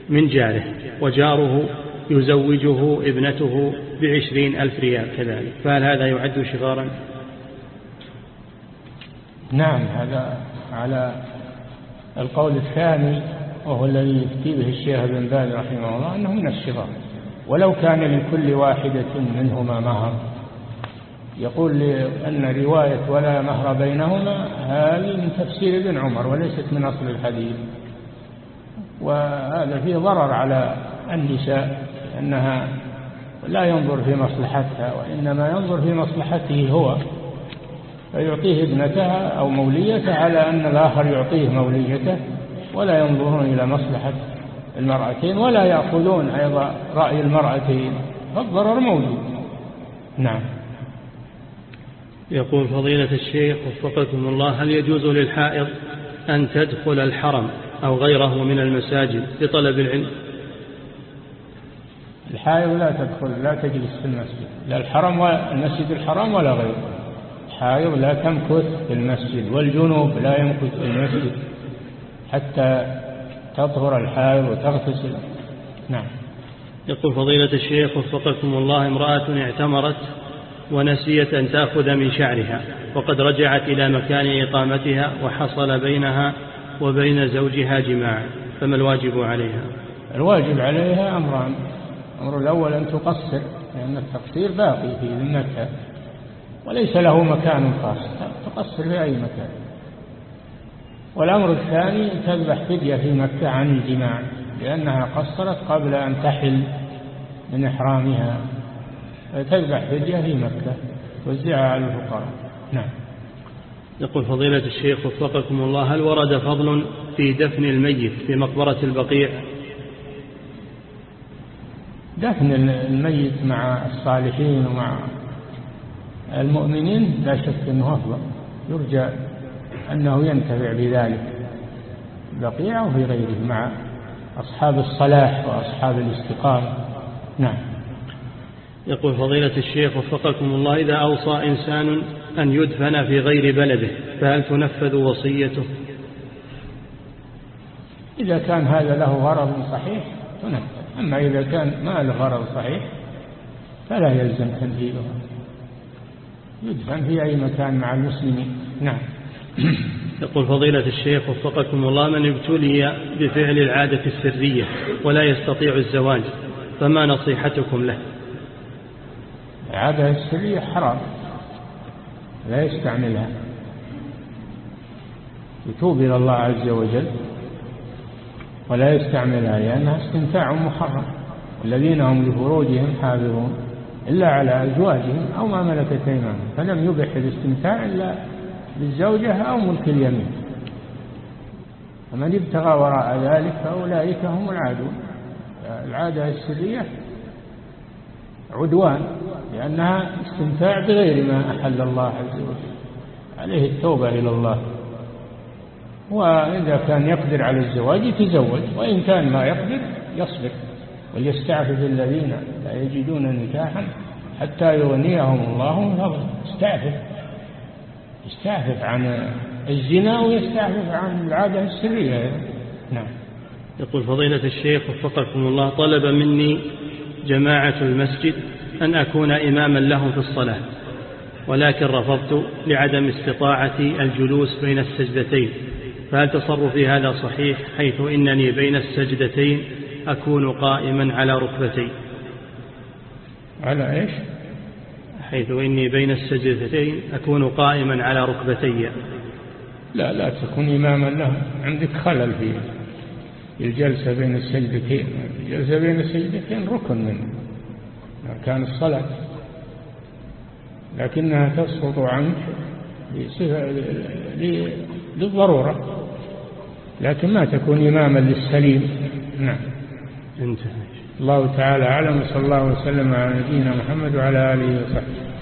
من جاره وجاره يزوجه ابنته بعشرين ألف ريال كذلك. فهل هذا يعد شغارا؟ نعم هذا على القول الثاني وهو الذي يفتي به الشيخ ابن باز رحمه الله أنه من الشغار ولو كان لكل واحدة منهما مهر. يقول أن رواية ولا مهر بينهما هذه من تفسير ابن عمر وليست من أصل الحديث. وهذا فيه ضرر على النساء أنها لا ينظر في مصلحتها وإنما ينظر في مصلحته هو. فيعطيه ابنتها أو موليته على أن الآخر يعطيه موليته ولا ينظرون إلى مصلحة المرأتين ولا يأخذون أيضا رأي المرأتين فالضرر موجود. نعم. يقول فضيلة الشيخ وفقكم الله هل يجوز للحائض أن تدخل الحرم أو غيره من المساجد لطلب العلم؟ الحائض لا تدخل لا تجلس في المسجد لا الحرم ولا المسجد الحرام ولا غيره. الحائض لا تمكث في المسجد والجنوب لا يمكث في المسجد حتى تطهر الحائض وتغتسل. نعم. يقول فضيلة الشيخ وفقكم الله امرأة اعتمرت ونسيت أن تأخذ من شعرها وقد رجعت إلى مكان إقامتها وحصل بينها وبين زوجها جماع فما الواجب عليها؟ الواجب عليها أمران. الأمر الأول أن تقصر لأن التقصير باقي في ذمتها. وليس له مكان خاص. تقصر في أي مكان. والأمر الثاني تذبح فدية في مكة عن الجماع لأنها قصرت قبل أن تحل من إحرامها. تذبح فدية في مكة توزعها على الفقراء. نعم. يقول فضيلة الشيخ وفقكم الله هل ورد فضل في دفن الميت في مقبرة البقيع؟ دفن الميت مع الصالحين ومع المؤمنين لا شك أنه أفضل. يرجى أنه ينتفع بذلك. بقيع وفي غيره مع أصحاب الصلاح وأصحاب الاستقامة. نعم. يقول فضيلة الشيخ وفقكم الله إذا أوصى إنسان أن يدفن في غير بلده فهل تنفذ وصيته؟ إذا كان هذا له غرض صحيح تنفذ. أما إذا كان ما له غرض صحيح فلا يلزم تنفيذها يدفن في أي مكان مع المسلمين. نعم. يقول فضيلة الشيخ وفقكم الله من ابتلي بفعل العادة السرية ولا يستطيع الزواج فما نصيحتكم له؟ العادة السرية حرام. لا يستعملها. يتوب إلى الله عز وجل ولا يستعملها لأنها استمتاع محرم. الذين هم لفروجهم حافظون. إلا على أزواجهم أو ما ملكت أيمانهم فلم يبح الاستمتاع إلا بالزوجة أو ملك اليمين. فمن ابتغى وراء ذلك فأولئك هم العادون. العادة السرية عدوان لأنها استمتاع بغير ما أحل الله عز وجل. عليه التوبة إلى الله. وإذا كان يقدر على الزواج يتزوج وإن كان ما يقدر يصبر. وليستعفف الذين لا يجدون نكاحا حتى يغنيهم الله من فضله. استعفف. يستعفف عن الزنا ويستعفف عن العادة السرية. نعم. يقول فضيلة الشيخ وفقكم الله طلب مني جماعة المسجد أن أكون إماما لهم في الصلاة ولكن رفضت لعدم استطاعتي الجلوس بين السجدتين فهل تصرفي هذا صحيح حيث إنني بين السجدتين أكون قائما على ركبتي. على إيش؟ حيث إني بين السجدتين أكون قائما على ركبتي. لا لا تكون إماما لهم. عندك خلل في الجلسة بين السجدتين. الجلسة بين السجدتين ركن من أركان الصلاة. لكنها تسقط عنك للضرورة. لكن ما تكون إماما للسليم. نعم. انتهى. الله تعالى أعلم صلى الله وسلم على نبينا محمد وعلى آله وصحبه.